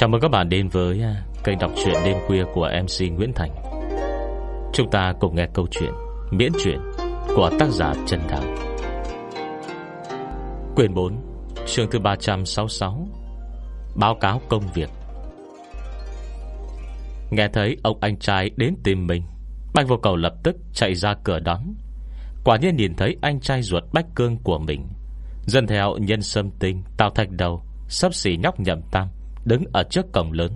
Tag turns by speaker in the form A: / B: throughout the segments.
A: Chào mừng các bạn đến với à, kênh đọc truyện đêm khuya của MC Nguyễn Thành. Chúng ta cùng nghe câu chuyện Miễn truyện của tác giả Trần Đào. Quyền 4 chương thứ 366 Báo cáo công việc. Nghe thấy ông anh trai đến tìm mình Bạch vô cầu lập tức chạy ra cửa đón. Quả nhiên nhìn thấy anh trai ruột Bách Cương của mình, Dân theo nhân sâm tinh, Tào thạch đầu, Sắp xỉ nhóc nhậm tam. Đứng ở trước cổng lớn.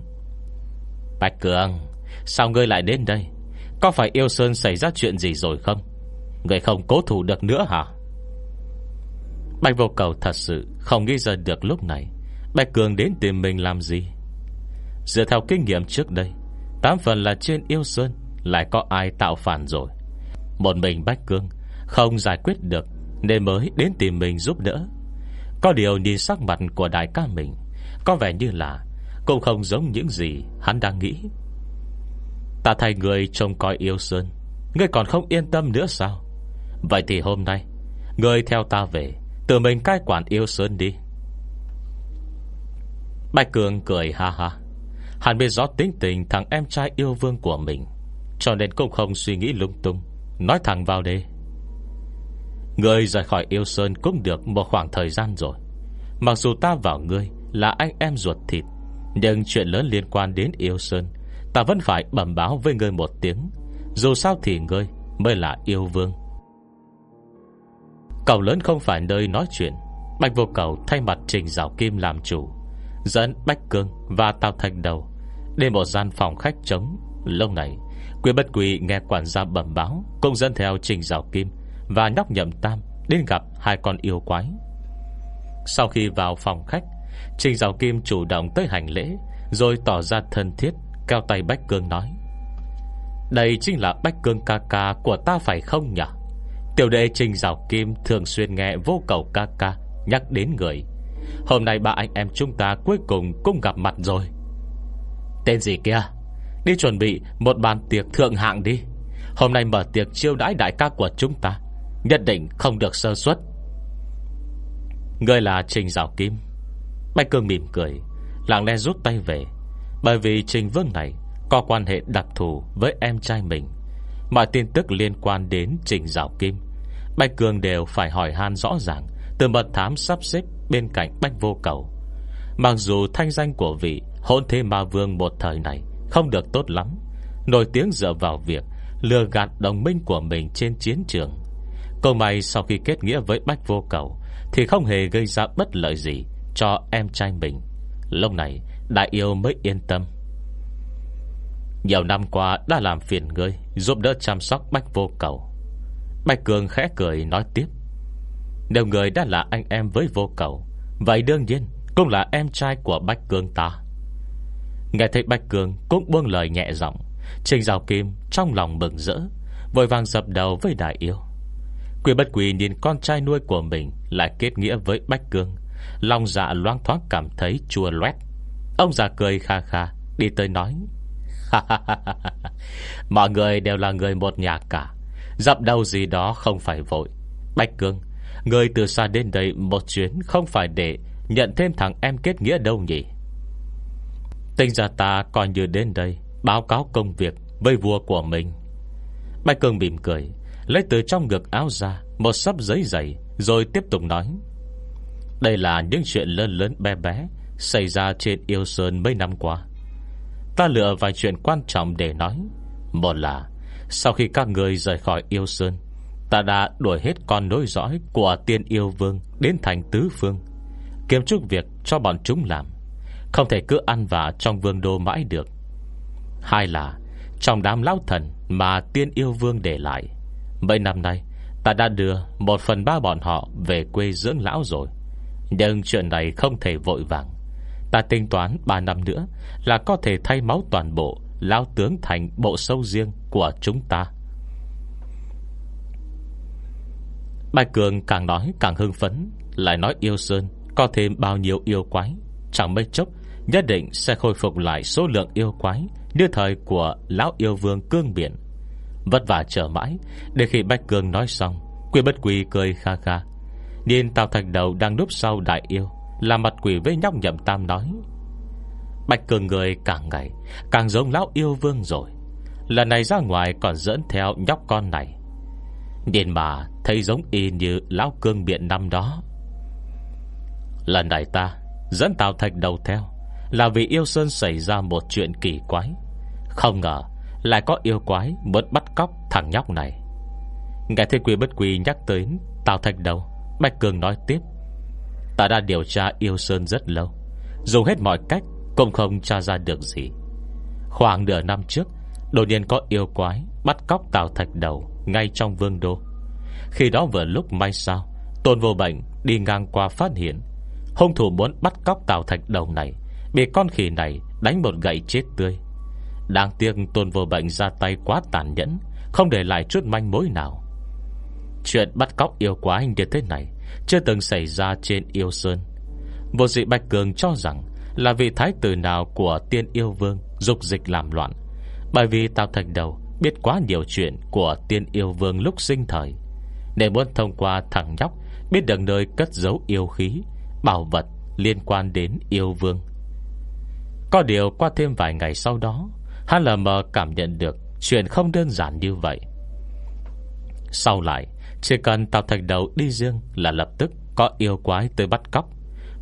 A: Bạch Cường, Sao ngươi lại đến đây? Có phải yêu Sơn xảy ra chuyện gì rồi không? Ngươi không cố thủ được nữa hả? Bạch vô cầu thật sự Không nghĩ ra được lúc này. Bạch Cường đến tìm mình làm gì? Dựa theo kinh nghiệm trước đây, Tám phần là trên yêu Sơn, Lại có ai tạo phản rồi? Một mình Bạch Cương Không giải quyết được, Nên mới đến tìm mình giúp đỡ. Có điều nhìn sắc mặt của đại ca mình có vẻ như là Cũng không giống những gì hắn đang nghĩ. Ta thay người trông coi yêu Sơn. Ngươi còn không yên tâm nữa sao? Vậy thì hôm nay, Ngươi theo ta về, Tự mình cai quản yêu Sơn đi. Bạch Cường cười ha ha. Hắn biết rõ tính tình thằng em trai yêu vương của mình, Cho nên cũng không suy nghĩ lung tung, Nói thẳng vào đây. Ngươi rời khỏi yêu Sơn cũng được một khoảng thời gian rồi. Mặc dù ta vào ngươi là anh em ruột thịt. Nhưng chuyện lớn liên quan đến yêu Sơn, Ta vẫn phải bẩm báo với ngươi một tiếng. Dù sao thì ngươi Mới là yêu vương. Cầu lớn không phải nơi nói chuyện. Bạch vô cầu thay mặt trình rào kim làm chủ, Dẫn Bách Cương và Tào Thành Đầu Đến một gian phòng khách trống. Lâu này Quý bất quỳ nghe quản gia bẩm báo Cùng dẫn theo trình rào kim Và nhóc nhậm tam Đến gặp hai con yêu quái. Sau khi vào phòng khách Trình rào kim chủ động tới hành lễ, Rồi tỏ ra thân thiết, Cao tay Bách Cương nói. Đây chính là Bách Cương ca ca Của ta phải không nhỉ? Tiểu đệ Trình Giảo Kim thường xuyên nghe vô cầu ca ca, Nhắc đến người. Hôm nay ba anh em chúng ta cuối cùng cũng gặp mặt rồi. Tên gì kia? Đi chuẩn bị một bàn tiệc thượng hạng đi. Hôm nay mở tiệc chiêu đãi đại ca của chúng ta, Nhất định không được sơ suất. Người là Trình Giảo Kim. Bạch Cương mỉm cười, Lặng lẽ rút tay về. Bởi vì Trình Vương này Có quan hệ đặc thù với em trai mình, Mọi tin tức liên quan đến Trình Giảo Kim. Bạch Cường đều phải hỏi han rõ ràng Từ mật thám sắp xếp bên cạnh Bách Vô Cầu. Mặc dù thanh danh của vị Hôn thế ma vương một thời này Không được tốt lắm, Nổi tiếng dựa vào việc Lừa gạt đồng minh của mình trên chiến trường. Câu may sau khi kết nghĩa với Bách Vô Cầu Thì không hề gây ra bất lợi gì. Cho em trai mình. Lúc này, đại yêu mới yên tâm. Nhiều năm qua đã làm phiền ngươi, Giúp đỡ chăm sóc Bách Vô Cầu. Bạch Cường khẽ cười nói tiếp. Nếu người đã là anh em với vô cầu, Vậy đương nhiên Cũng là em trai của bách Cường ta. Nghe thấy Bạch Cường Cũng buông lời nhẹ giọng, Trình rào Kim trong lòng mừng rỡ, Vội vàng dập đầu với đại yêu. Quỷ bất quỷ nhìn con trai nuôi của mình Lại kết nghĩa với Bách cường. Lòng dạ loang thoáng cảm thấy chua loét. Ông già cười kha kha, Đi tới nói Mọi người đều là người một nhà cả. Dặm đầu gì đó không phải vội. Bạch Cương, Người từ xa đến đây một chuyến Không phải để nhận thêm thằng em kết nghĩa đâu nhỉ? Tinh gia ta coi như đến đây Báo cáo công việc với vua của mình. Bạch Cương mỉm cười, Lấy từ trong ngực áo ra Một sắp giấy dày, Rồi tiếp tục nói đây là những chuyện lớn lớn bé bé Xảy ra trên yêu sơn mấy năm qua. Ta lựa vài chuyện quan trọng để nói. Một là, sau khi các người rời khỏi yêu sơn, Ta đã đuổi hết con nối dõi Của tiên yêu vương Đến thành tứ phương, Kiếm chút việc cho bọn chúng làm. Không thể cứ ăn vả trong vương đô mãi được. Hai là, Trong đám lão thần mà tiên yêu vương để lại, Mấy năm nay, Ta đã đưa một phần ba bọn họ Về quê dưỡng lão rồi. Nhưng chuyện này không thể vội vàng. Ta tính toán 3 năm nữa Là có thể thay máu toàn bộ, Lao tướng thành bộ sâu riêng Của chúng ta. Bạch Cường càng nói càng hưng phấn, Lại nói yêu Sơn Có thêm bao nhiêu yêu quái. Chẳng mấy chốc, Nhất định sẽ khôi phục lại số lượng yêu quái Như thời của Lão Yêu Vương Cương Biển. Vất vả chờ mãi, Để khi Bạch Cường nói xong, quy bất quy cười kha kha. Nhìn Tào Thành Đầu đang núp sau đại yêu, Là mặt quỷ với nhóc nhậm tam nói. Bạch cường người càng ngày, Càng giống lão yêu vương rồi. Lần này ra ngoài còn dẫn theo nhóc con này. Nhìn mà Thấy giống y như lão cương biện năm đó. Lần này ta Dẫn Tào Thạch đầu theo, Là vì yêu Sơn xảy ra một chuyện kỳ quái. Không ngờ Lại có yêu quái muốn bắt cóc thằng nhóc này. Nghe thấy quy bất quy nhắc tới Tào Thạch đầu Bạch Cường nói tiếp. Ta đã điều tra yêu Sơn rất lâu. Dùng hết mọi cách, Cũng không tra ra được gì. Khoảng nửa năm trước, Đột nhiên có yêu quái Bắt cóc Tào Thạch đầu Ngay trong vương đô. Khi đó vừa lúc may sao, Tôn vô bệnh đi ngang qua phát hiện, Hung thủ muốn bắt cóc Tào Thạch đầu này, Bị con khỉ này đánh một gậy chết tươi. Đáng tiếc tôn vô bệnh ra tay quá tàn nhẫn, Không để lại chút manh mối nào. Chuyện bắt cóc yêu quái như thế này Chưa từng xảy ra trên yêu sơn. Vô dị Bạch Cường cho rằng Là vị thái tử nào của tiên yêu vương Dục dịch làm loạn. Bởi vì Tào Thạch Đầu Biết quá nhiều chuyện của tiên yêu vương lúc sinh thời Để muốn thông qua thằng nhóc Biết được nơi cất giấu yêu khí, Bảo vật liên quan đến yêu vương. Có điều qua thêm vài ngày sau đó, Hắn là mờ cảm nhận được Chuyện không đơn giản như vậy. Sau lại chỉ cần Tào Thạch Đầu đi riêng Là lập tức có yêu quái tới bắt cóc.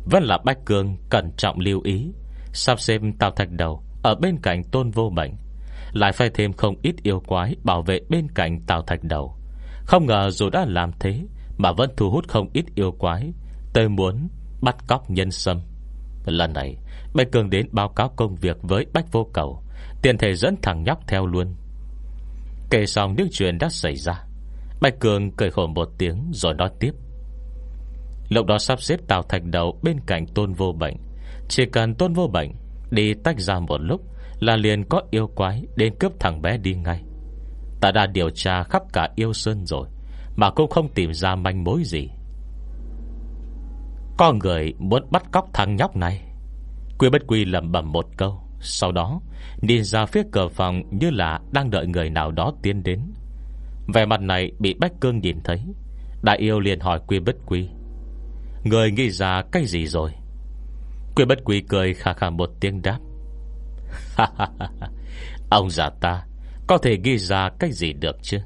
A: Vẫn là Bách Cường cẩn trọng lưu ý, Sắp xếp Tào Thạch Đầu Ở bên cạnh tôn vô bệnh Lại phải thêm không ít yêu quái Bảo vệ bên cạnh Tào Thạch Đầu. Không ngờ dù đã làm thế Mà vẫn thu hút không ít yêu quái Tôi muốn bắt cóc nhân sâm. Lần này Bạch Cường đến báo cáo công việc với Bách Vô Cầu Tiền thể dẫn thằng nhóc theo luôn. Kể xong những chuyện đã xảy ra Bạch Cường cười khổ một tiếng Rồi nói tiếp. Lúc đó sắp xếp Tào Thạch Đầu Bên cạnh Tôn Vô Bệnh. Chỉ cần Tôn Vô Bệnh Đi tách ra một lúc Là liền có yêu quái Đến cướp thằng bé đi ngay. Ta đã điều tra khắp cả yêu sơn rồi, Mà cũng không tìm ra manh mối gì. Có người muốn bắt cóc thằng nhóc này. Quy bất quy lầm bầm một câu, Sau đó Đi ra phía cửa phòng như là Đang đợi người nào đó tiến đến. Vẻ mặt này bị Bách Cương nhìn thấy. Đại yêu liền hỏi Quy bất quy, Người nghĩ ra cái gì rồi? Quy bất quy cười khà khà một tiếng đáp Ông già ta Có thể ghi ra cái gì được chứ?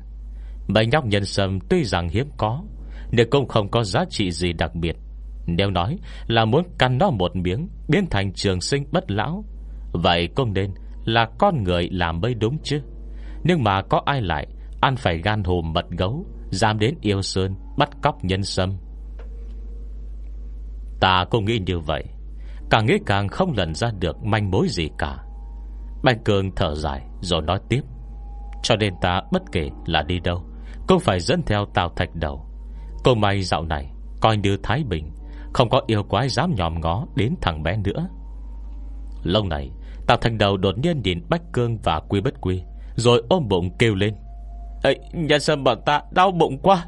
A: Mấy nhóc nhân sâm tuy rằng hiếm có, Nhưng cũng không có giá trị gì đặc biệt. Nếu nói là muốn căn nó một miếng, Biến thành trường sinh bất lão, Vậy cũng nên là con người làm mới đúng chứ. Nhưng mà có ai lại Ăn phải gan hùm mật gấu Dám đến yêu sơn, Bắt cóc nhân sâm. Ta cũng nghĩ như vậy. Càng nghĩ càng không lần ra được Manh mối gì cả. Bạch Cường thở dài, rồi nói tiếp. Cho nên ta bất kể là đi đâu, Cũng phải dẫn theo Tào Thạch Đầu. Cô may dạo này Coi như Thái Bình, Không có yêu quái dám nhòm ngó Đến thằng bé nữa. Lâu này, Tào Thạch Đầu đột nhiên nhìn Bách Cương và Quy Bất Quy, Rồi ôm bụng kêu lên. Ê, nhân sâm bọn ta đau bụng quá.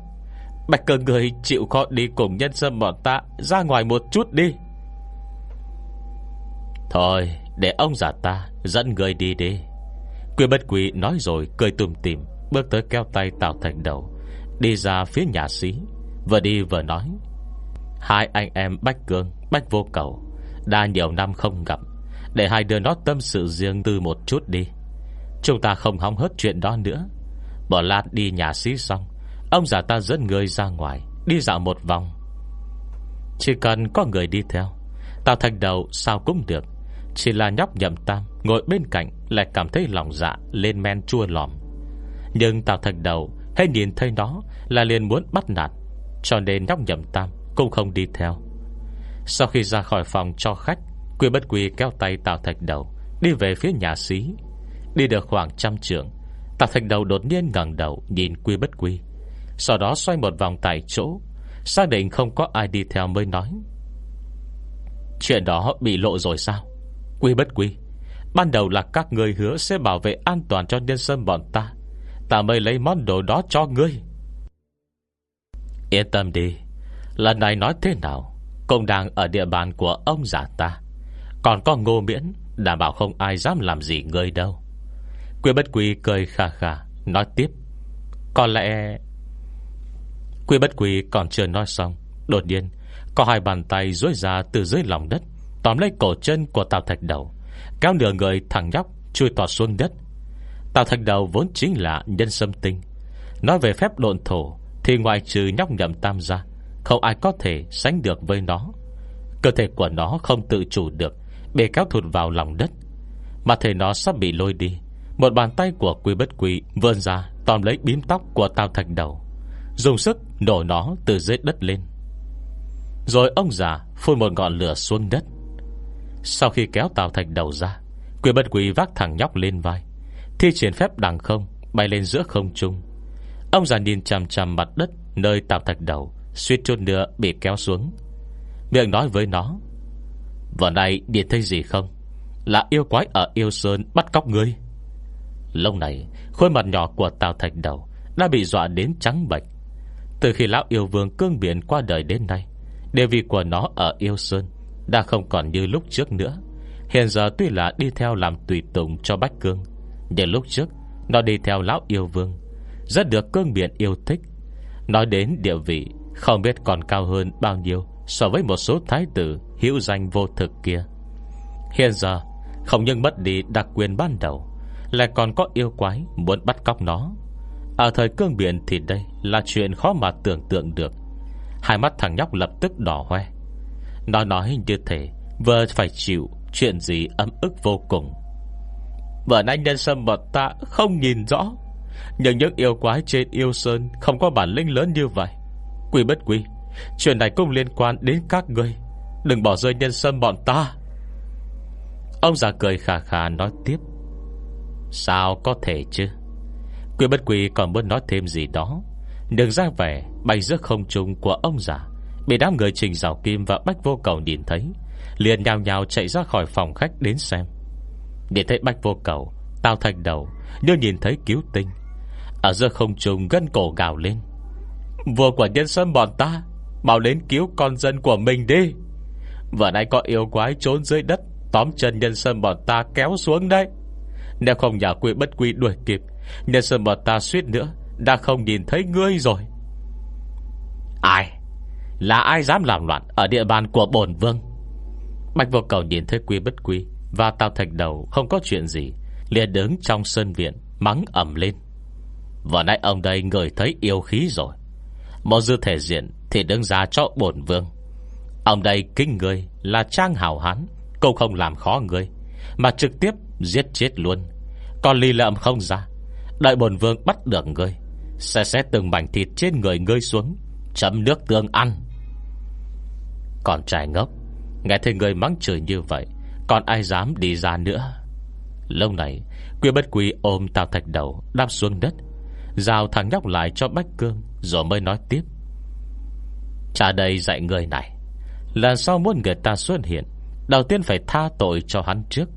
A: Bạch Cương người chịu khó đi cùng nhân sâm bọn ta Ra ngoài một chút đi. Thôi Để ông già ta dẫn người đi đi. Quy Bất Quy nói rồi cười tùm tìm Bước tới keo tay Tào thành Đầu Đi ra phía nhà sĩ Vừa đi vừa nói. Hai anh em Bách Cương Bách Vô Cầu Đã nhiều năm không gặp để hai đứa nó tâm sự riêng tư một chút đi. Chúng ta không hóng hớt chuyện đó nữa. Bỏ lát đi nhà sĩ xong, Ông già ta dẫn người ra ngoài, Đi dạo một vòng. Chỉ cần có người đi theo Tao thành đầu sao cũng được, Chỉ là nhóc nhậm tam Ngồi bên cạnh lại cảm thấy lòng dạ Lên men chua lòm. Nhưng tao thành đầu hay nhìn thấy nó Là liền muốn bắt nạt, Cho nên nhóc nhậm tam cũng không đi theo. Sau khi ra khỏi phòng cho khách, Quy bất quy kéo tay Tào Thạch Đầu Đi về phía nhà xí, Đi được khoảng trăm trường Tạ Thành Đầu đột nhiên ngẩng đầu, nhìn Quy bất quy. Sau đó xoay một vòng tại chỗ, Xác định không có ai đi theo mới nói. Chuyện đó bị lộ rồi sao? Quy bất quy, Ban đầu là các người hứa sẽ bảo vệ an toàn cho nhân dân bọn ta. Ta mới lấy món đồ đó cho ngươi. Yên tâm đi, Lần này nói thế nào, Cũng đang ở địa bàn của ông giả ta. Còn có ngô miễn, Đảm bảo không ai dám làm gì ngươi đâu. Quy bất quy cười khà khà, Nói tiếp. Có lẽ Quy bất quy còn chưa nói xong, Đột nhiên, Có hai bàn tay rối ra từ dưới lòng đất, Tóm lấy cổ chân của Tào Thạch Đầu, Kéo nửa người thẳng nhóc, Chui tọt xuống đất. Tào Thạch Đầu vốn chính là nhân sâm tinh. Nói về phép độn thổ, Thì ngoài trừ nhóc nhậm tam gia, Không ai có thể sánh được với nó. Cơ thể của nó không tự chủ được, Bị kéo thụt vào lòng đất. Mà thể nó sắp bị lôi đi một bàn tay của quy bất quy Vươn ra, tóm lấy bím tóc của Tào Thạch Đầu, Dùng sức nổ nó từ dưới đất lên. Rồi ông già phun một ngọn lửa xuống đất. Sau khi kéo Tào Thạch Đầu ra, Quy bất quy vác thằng nhóc lên vai, Thi triển phép đằng không Bay lên giữa không trung. Ông già nhìn chằm chằm mặt đất Nơi Tào Thạch Đầu Suýt chút nữa bị kéo xuống. Miệng nói với nó, Vợ này điện thấy gì không? Là yêu quái ở yêu sơn bắt cóc ngươi. Lâu này Khuôn mặt nhỏ của Tào Thạch Đầu Đã bị dọa đến trắng bệch. Từ khi lão yêu vương cương biển qua đời đến nay, Địa vị của nó ở yêu sơn Đã không còn như lúc trước nữa. Hiện giờ tuy là đi theo làm tùy tùng cho Bách Cương, Nhưng lúc trước, Nó đi theo lão yêu vương, Rất được cương biển yêu thích. Nói đến địa vị, Không biết còn cao hơn bao nhiêu So với một số thái tử hữu danh vô thực kia. Hiện giờ, Không nhưng mất đi đặc quyền ban đầu lại còn có yêu quái Muốn bắt cóc nó. Ở thời cương biển thì đây Là chuyện khó mà tưởng tượng được. Hai mắt thằng nhóc lập tức đỏ hoe. Nó nói như thế, Vừa phải chịu chuyện gì ấm ức vô cùng. Vợ anh nhân sâm bọn ta không nhìn rõ, Nhưng những yêu quái trên yêu sơn Không có bản lĩnh lớn như vậy. Quỳ bất quy, Chuyện này cũng liên quan đến các ngươi. Đừng bỏ rơi nhân sâm bọn ta. Ông già cười khà khà nói tiếp. Sao có thể chứ? Quy bất quy còn muốn nói thêm gì đó? Đường ra vẻ, Bay giữa không trung của ông già, Bị đám người trình rào kim và bách vô cầu nhìn thấy, Liền nhào nhào chạy ra khỏi phòng khách đến xem. Để thấy bách vô cầu Tao thành đầu, Như nhìn thấy cứu tinh. Ở giữa không trung gân cổ gào lên. Vua của nhân sâm bọn ta Bảo đến cứu con dân của mình đi. Vừa nãy có yêu quái trốn dưới đất, Tóm chân nhân sâm bọn ta kéo xuống đây. Nếu không nhà quy bất quy đuổi kịp. Nhân sơn bọn ta suýt nữa. Đã không nhìn thấy ngươi rồi. Ai? Là ai dám làm loạn Ở địa bàn của bổn vương? Bạch vô cầu nhìn thấy quy bất quy Và tao thạch đầu không có chuyện gì, liền đứng trong sân viện, Mắng ẩm lên. Vừa nãy ông đây ngửi thấy yêu khí rồi. Một dư thể diện Thì đứng ra cho bổn vương. Ông đây kinh người là trang hào hán Cũng không làm khó người, Mà trực tiếp giết chết luôn. Còn ly lợm không ra? Đợi bổn vương bắt được ngươi, Sẽ xét từng mảnh thịt trên người ngươi xuống Chấm nước tương ăn. Còn trai ngốc Nghe thấy người mắng chửi như vậy Còn ai dám đi ra nữa? Lâu này Quyên bất quý ôm Tào Thạch đầu Đáp xuống đất Giao thằng nhóc lại cho Bách Cương Rồi mới nói tiếp. Cha đây dạy người này Lần sau muốn người ta xuất hiện Đầu tiên phải tha tội cho hắn trước.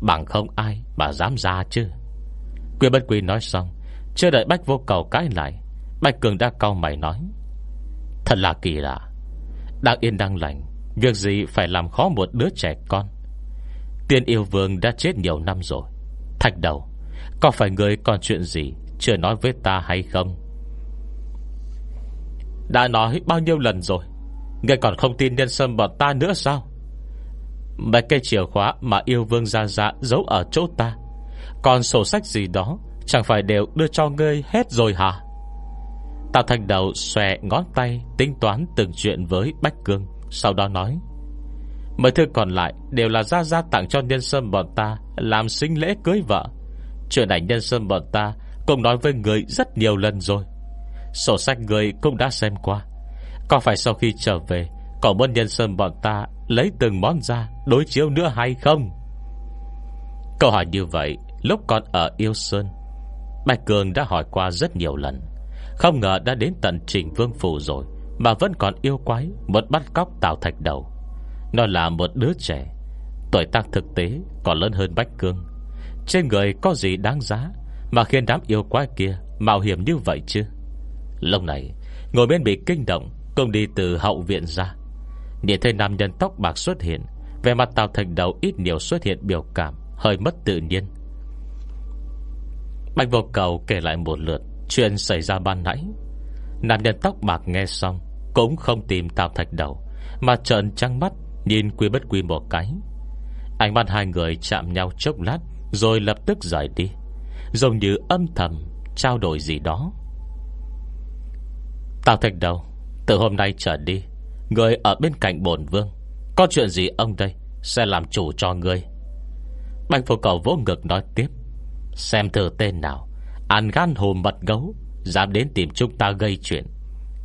A: Bằng không ai mà dám ra chứ. Quy bất quy nói xong, Chưa đợi Bách vô cầu cái lại Bách Cường đã cau mày nói, Thật là kỳ lạ. Đang yên đang lành, Việc gì phải làm khó một đứa trẻ con? Tiên yêu vương đã chết nhiều năm rồi. Thạch đầu, Có phải người còn chuyện gì Chưa nói với ta hay không? Đã nói bao nhiêu lần rồi? Người còn không tin nhân sâm bọn ta nữa sao? Mấy cây chìa khóa Mà yêu vương ra dạ giấu ở chỗ ta. Còn sổ sách gì đó, Chẳng phải đều đưa cho ngươi hết rồi hả? Tào thành đầu xòe ngón tay, Tính toán từng chuyện với Bách Cương, Sau đó nói, Mấy thứ còn lại đều là Gia Gia tặng cho nhân sâm bọn ta Làm sinh lễ cưới vợ. Chuyện này nhân sâm bọn ta Cũng nói với người rất nhiều lần rồi. Sổ sách người cũng đã xem qua. Có phải sau khi trở về còn muốn nhân sâm bọn ta Lấy từng món ra đối chiếu nữa hay không? Câu hỏi như vậy, Lúc còn ở Yêu Sơn, Bạch Cường đã hỏi qua rất nhiều lần. Không ngờ đã đến tận trình vương phủ rồi, Mà vẫn còn yêu quái Một bắt cóc tạo thạch đầu. Nó là một đứa trẻ, Tuổi tác thực tế, còn lớn hơn Bách Cương Trên người có gì đáng giá Mà khiến đám yêu quái kia Mạo hiểm như vậy chứ? Lúc này, Ngồi bên bị kinh động Công đi từ hậu viện ra. Nhìn thấy nam nhân tóc bạc xuất hiện Về mặt tào thành đầu ít nhiều xuất hiện biểu cảm, Hơi mất tự nhiên. Bạch vô cầu kể lại một lượt Chuyện xảy ra ban nãy. Nam nhân tóc bạc nghe xong Cũng không tìm Tào Thạch đầu, Mà trợn trăng mắt Nhìn quy bất quy một cái. Ánh mắt hai người chạm nhau chốc lát, Rồi lập tức rời đi, Giống như âm thầm Trao đổi gì đó. Tào Thạch Đầu, Từ hôm nay trở đi Người ở bên cạnh bổn vương. Có chuyện gì ông đây? Sẽ làm chủ cho người Bành phổ cầu vỗ ngực nói tiếp. Xem thử tên nào. Ăn gan hùm mật gấu, Dám đến tìm chúng ta gây chuyện.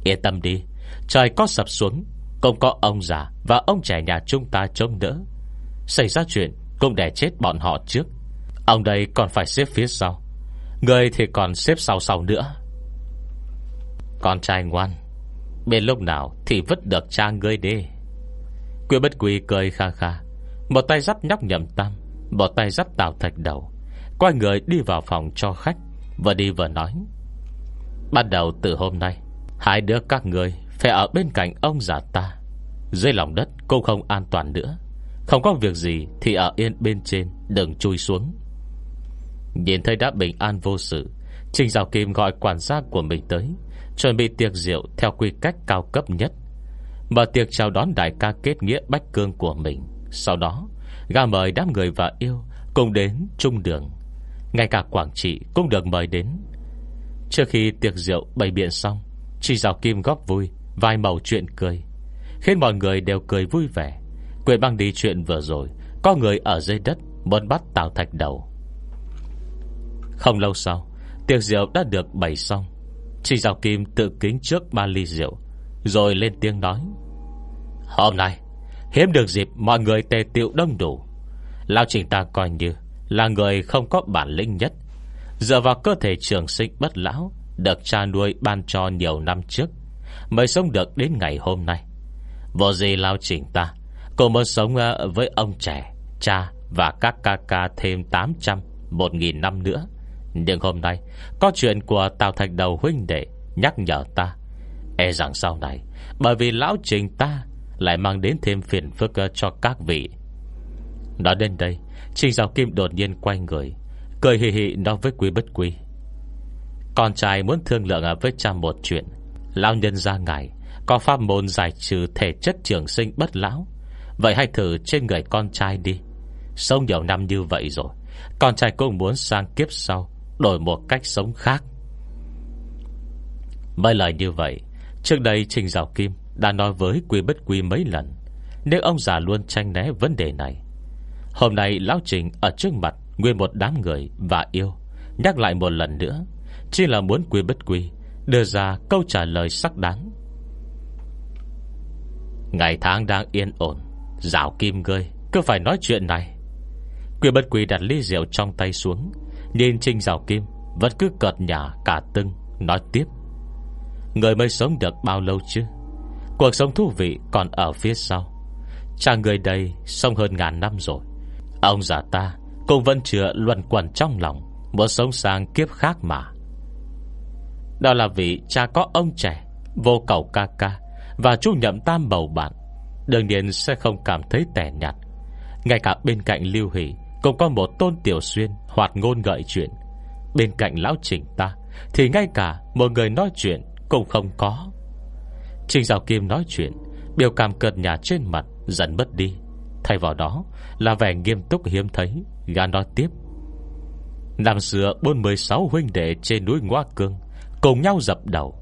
A: Yên tâm đi. Trời có sập xuống, Cũng có ông già và ông trẻ nhà chúng ta chống đỡ. Xảy ra chuyện Cũng để chết bọn họ trước. Ông đây còn phải xếp phía sau. Người thì còn xếp sau sau nữa. Con trai ngoan Bên lúc nào thì vứt được cha ngươi đi. Quy bất quy cười kha kha. Một tay dắt nhóc nhậm tam, Một tay dắt tào thạch đầu. Quay người đi vào phòng cho khách, Vừa đi vừa nói. Bắt đầu từ hôm nay, Hai đứa các người phải ở bên cạnh ông già ta. Dưới lòng đất cũng không an toàn nữa. Không có việc gì Thì ở yên bên trên, đừng chui xuống. Nhìn thấy đã bình an vô sự, Trình Giáo Kim gọi quản gia của mình tới. Chuẩn bị tiệc rượu Theo quy cách cao cấp nhất. Mở tiệc chào đón đại ca kết nghĩa bách cương của mình. Sau đó, Gà mời đám người và yêu Cùng đến trung đường. Ngay cả Quảng Trị cũng được mời đến. Trước khi tiệc rượu bày biện xong Chỉ rào Kim góp vui Vài màu chuyện cười, Khiến mọi người đều cười vui vẻ. Quyền băng đi chuyện vừa rồi, Có người ở dưới đất Muốn bắt Tào Thạch đầu. Không lâu sau, Tiệc rượu đã được bày xong. Trình Giáo Kim tự kính trước ba ly rượu, Rồi lên tiếng nói. Hôm nay, Hiếm được dịp mọi người tề tiệu đông đủ. Lao trình ta coi như Là người không có bản lĩnh nhất. Dựa vào cơ thể trường sinh bất lão, Được cha nuôi ban cho nhiều năm trước, Mới sống được đến ngày hôm nay. Vô gì lao trình ta Cô muốn sống ờ, với ông trẻ, Cha và các ca ca thêm 800 1.000 năm nữa. Nhưng hôm nay, Có chuyện của Tào Thạch Đầu huynh đệ Nhắc nhở ta. E rằng sau này, Bởi vì lão trình ta Lại mang đến thêm phiền phức cho các vị. Nói đến đây, Trình Giáo Kim đột nhiên quay người, Cười hì hì nói với quý bất quý Con trai muốn thương lượng với cha một chuyện. Lão nhân ra ngài Có pháp môn giải trừ thể chất trường sinh bất lão. Vậy hãy thử trên người con trai đi. Sống nhiều năm như vậy rồi, Con trai cũng muốn sang kiếp sau. Đổi một cách sống khác. Mấy lời như vậy, Trước đây Trình Giảo Kim Đã nói với Quy Bất Quy mấy lần, Nếu ông già luôn tranh né vấn đề này. Hôm nay Lão Trình ở trước mặt Nguyên một đám người và yêu, Nhắc lại một lần nữa, Chỉ là muốn Quy Bất Quy Đưa ra câu trả lời sắc đáng. Ngày tháng đang yên ổn, Giảo kim gơi Cứ phải nói chuyện này. Quy bất quy đặt ly rượu trong tay xuống Nhìn Trinh Giảo Kim, Vẫn cứ cợt nhả cả tưng, Nói tiếp. Người mới sống được bao lâu chứ? Cuộc sống thú vị còn ở phía sau. Chàng người đây sống hơn ngàn năm rồi. Ông già ta Cũng vẫn chưa luận quẩn trong lòng, Muốn sống sang kiếp khác mà. Đó là vì cha có ông trẻ, Vô cầu ca ca, Và chú nhậm tam bầu bạn. Đương nhiên sẽ không cảm thấy tẻ nhạt. Ngay cả bên cạnh Lưu Hỷ cũng có một tôn tiểu xuyên Hoạt ngôn gợi chuyện. Bên cạnh lão trình ta, Thì ngay cả một người nói chuyện Cũng không có. Trình Giáo Kim nói chuyện, Biểu cảm cợt nhà trên mặt, Dần mất đi. Thay vào đó là vẻ nghiêm túc hiếm thấy, Gã nói tiếp. Năm xưa 46 huynh đệ trên núi Ngoa Cương Cùng nhau dập đầu.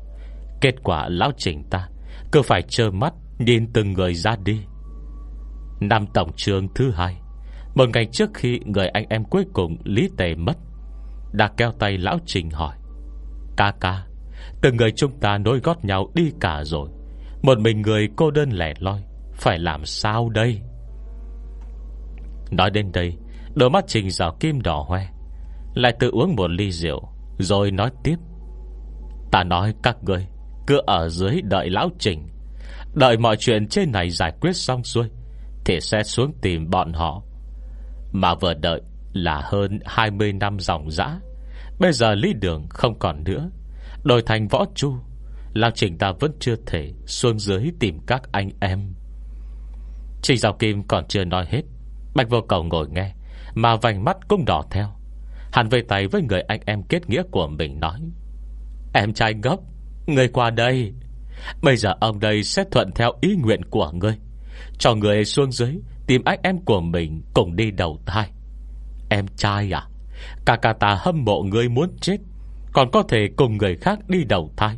A: Kết quả lão trình ta Cứ phải trơ mắt nhìn từng người ra đi. Năm tổng trường thứ hai một ngày trước khi Người anh em cuối cùng Lý Tề mất, Đã kéo tay lão trình hỏi, Ca ca, Từng người chúng ta nối gót nhau đi cả rồi, Một mình người cô đơn lẻ loi, Phải làm sao đây? Nói đến đây, Đôi mắt trình rào kim đỏ hoe, Lại tự uống một ly rượu, Rồi nói tiếp, Ta nói các người Cứ ở dưới đợi lão trình, Đợi mọi chuyện trên này giải quyết xong xuôi, Thì sẽ xuống tìm bọn họ mà vừa đợi Là hơn 20 năm dòng dã. Bây giờ lý đường không còn nữa. Đổi thành võ chu Lão trình ta vẫn chưa thể Xuống dưới tìm các anh em. Trình Giao Kim còn chưa nói hết, Bạch vô cầu ngồi nghe, Mà vành mắt cũng đỏ theo. Hắn về tay với người anh em kết nghĩa của mình nói, Em trai ngốc Người qua đây. Bây giờ ông đây sẽ thuận theo ý nguyện của ngươi. Cho người xuống dưới Tìm anh em của mình cùng đi đầu thai. Em trai à Cả cả ta hâm mộ người muốn chết, Còn có thể cùng người khác đi đầu thai.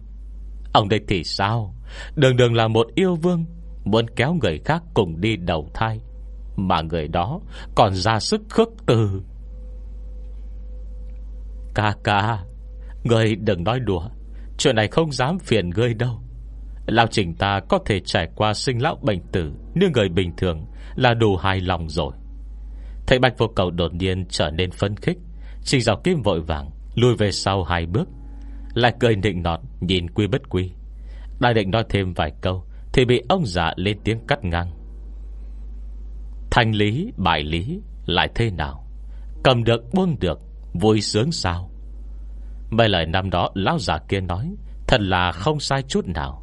A: Ông đây thì sao? Đường đường là một yêu vương, Muốn kéo người khác cùng đi đầu thai, Mà người đó Còn ra sức khước từ. Ca ca, Người đừng nói đùa, Chuyện này không dám phiền ngươi đâu. Lão trình ta có thể trải qua sinh lão bệnh tử Như người bình thường Là đủ hài lòng rồi. Thầy Bạch vô cầu đột nhiên trở nên phấn khích Trình dọc kim vội vàng Lùi về sau hai bước Lại cười định nọt nhìn quy bất quy. Đã định nói thêm vài câu Thì bị ông già lên tiếng cắt ngang. Thành lý, bài lý Lại thế nào? Cầm được buông được Vui sướng sao? Mấy lời năm đó lão già kia nói Thật là không sai chút nào.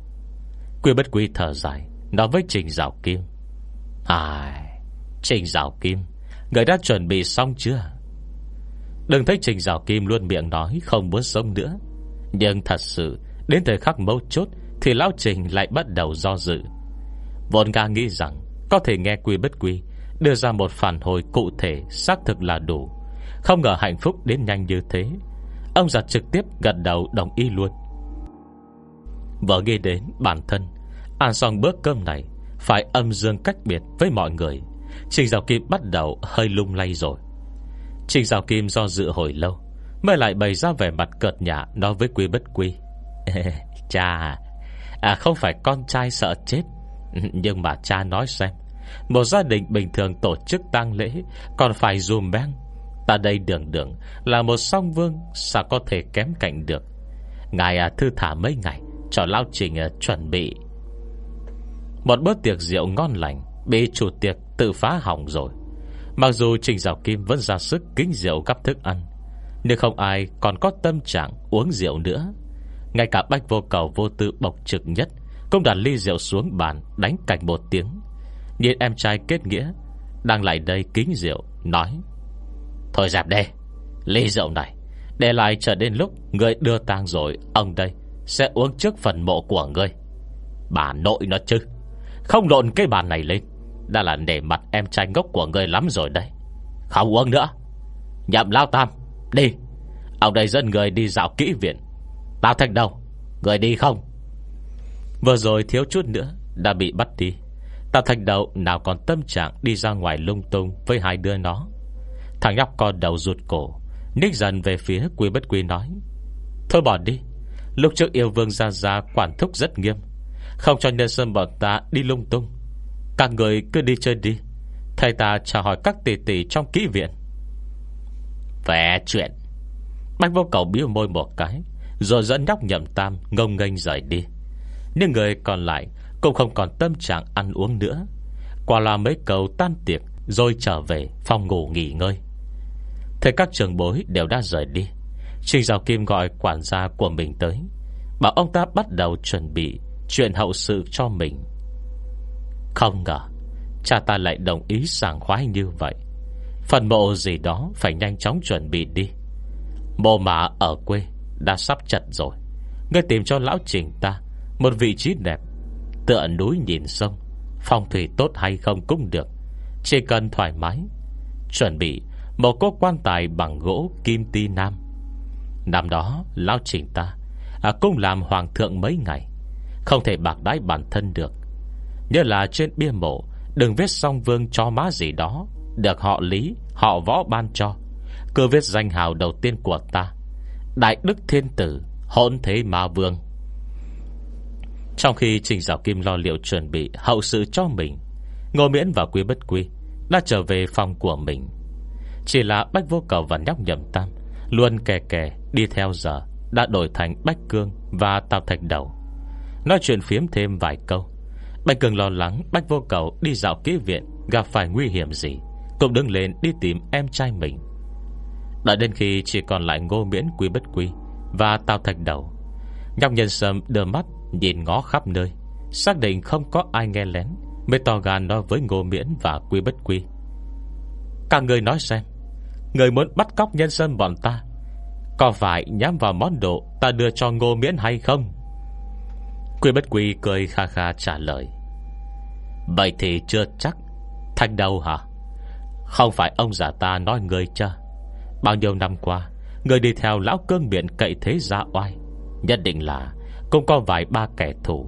A: Quy bất quy thở dài, Nói với Trình Giảo Kim. Ai, Trình Giảo Kim, Người đã chuẩn bị xong chưa? Đừng thấy Trình Giảo Kim luôn miệng nói, Không muốn sống nữa. Nhưng thật sự, Đến thời khắc mấu chốt Thì Lão Trình lại bắt đầu do dự. Vốn ga nghĩ rằng Có thể nghe quy bất quy Đưa ra một phản hồi cụ thể, Xác thực là đủ. Không ngờ hạnh phúc đến nhanh như thế. Ông giặt trực tiếp gật đầu đồng ý luôn. Vợ nghĩ đến bản thân. Ăn xong bữa cơm này Phải âm dương cách biệt với mọi người. Trình Giáo Kim bắt đầu hơi lung lay rồi. Trình Giáo Kim do dự hồi lâu Mới lại bày ra vẻ mặt cợt nhả Nói với Quy bất Quy. Cha À không phải con trai sợ chết. Nhưng mà cha nói xem Một gia đình bình thường tổ chức tang lễ Còn phải dùm beng Ta đây đường đường Là một song vương Sao có thể kém cạnh được? Ngài à, thư thả mấy ngày cho Lao Trình ờ, chuẩn bị. Một bữa tiệc rượu ngon lành Bị chủ tiệc tự phá hỏng rồi. Mặc dù Trình Giảo Kim vẫn ra sức kính rượu gắp thức ăn, Nhưng không ai còn có tâm trạng uống rượu nữa. Ngay cả bách vô cầu vô tư bộc trực nhất Cũng đặt ly rượu xuống bàn Đánh cạnh một tiếng. Nhìn em trai kết nghĩa, Đang lại đây kính rượu, Nói, Thôi dạp đây Ly rượu này, Để lại chờ đến lúc Người đưa tang rồi, Ông đây sẽ uống trước phần mộ của ngươi, Bà nội nó chứ. Không lộn cái bàn này lên. Đã là để mặt em trai ngốc của ngươi lắm rồi đấy, Không uống nữa. Nhậm lao tam Đi. Ông đây dẫn người đi dạo kỹ viện. Tao thành đâu? Người đi không? Vừa rồi thiếu chút nữa Đã bị bắt đi. Tao thành đầu nào còn tâm trạng đi ra ngoài lung tung Với hai đứa nó. Thằng nhóc con đầu rụt cổ Ních dần về phía quy bất quy nói Thôi bỏ đi Lúc trước yêu vương ra ra quản thúc rất nghiêm. Không cho nhân sân bọn ta đi lung tung. Các người cứ đi chơi đi. Thầy ta chào hỏi các tỷ tỷ trong kỹ viện. Vẽ chuyện. Bách vô cầu biêu môi một cái, Rồi dẫn nhóc nhậm tam Ngông nghênh rời đi. Nhưng người còn lại Cũng không còn tâm trạng ăn uống nữa. Quả là mấy cầu tan tiệc, Rồi trở về phòng ngủ nghỉ ngơi. Thầy các trường bối đều đã rời đi. Trình Giáo Kim gọi quản gia của mình tới. Bảo ông ta bắt đầu chuẩn bị Chuyện hậu sự cho mình. Không ngờ, Cha ta lại đồng ý sảng khoái như vậy. Phần mộ gì đó Phải nhanh chóng chuẩn bị đi. Mộ mà ở quê Đã sắp chật rồi. Ngươi tìm cho lão trình ta Một vị trí đẹp, Tựa núi nhìn sông. Phong thủy tốt hay không cũng được. Chỉ cần thoải mái, Chuẩn bị một cốt quan tài bằng gỗ kim ti nam. Năm đó Lão trình ta à, Cũng làm hoàng thượng mấy ngày Không thể bạc đái bản thân được. Nhớ là trên bia mộ Đừng viết song vương cho má gì đó Được họ lý Họ võ ban cho. Cứ viết danh hào đầu tiên của ta Đại đức thiên tử Hôn thế ma vương. Trong khi Trình Giáo Kim lo liệu chuẩn bị Hậu sự cho mình Ngô Miễn và Quý Bất Quý Đã trở về phòng của mình. Chỉ là Bách Vô Cầu và nhóc nhầm tam Luôn kè kè đi theo giờ, Đã đổi thành Bách Cương và Tào Thạch Đầu. Nói chuyện phiếm thêm vài câu, Bách Cương lo lắng Bách Vô Cầu đi dạo kỹ viện Gặp phải nguy hiểm gì, Cũng đứng lên đi tìm em trai mình. Đã đến khi chỉ còn lại ngô miễn quý bất quý Và Tào Thạch Đầu Nhọc nhân sâm đưa mắt Nhìn ngó khắp nơi, Xác định không có ai nghe lén, Mới to gan nói với ngô miễn và quý bất quý Cả người nói xem, Người muốn bắt cóc nhân sâm bọn ta có phải nhắm vào món đồ Ta đưa cho ngô miễn hay không? Quy bất quy cười kha kha trả lời. Vậy thì chưa chắc. Thành đâu hả? Không phải ông già ta nói người chứ Bao nhiêu năm qua, Người đi theo lão cương biển cậy thế ra oai. Nhất định là Cũng có vài ba kẻ thù.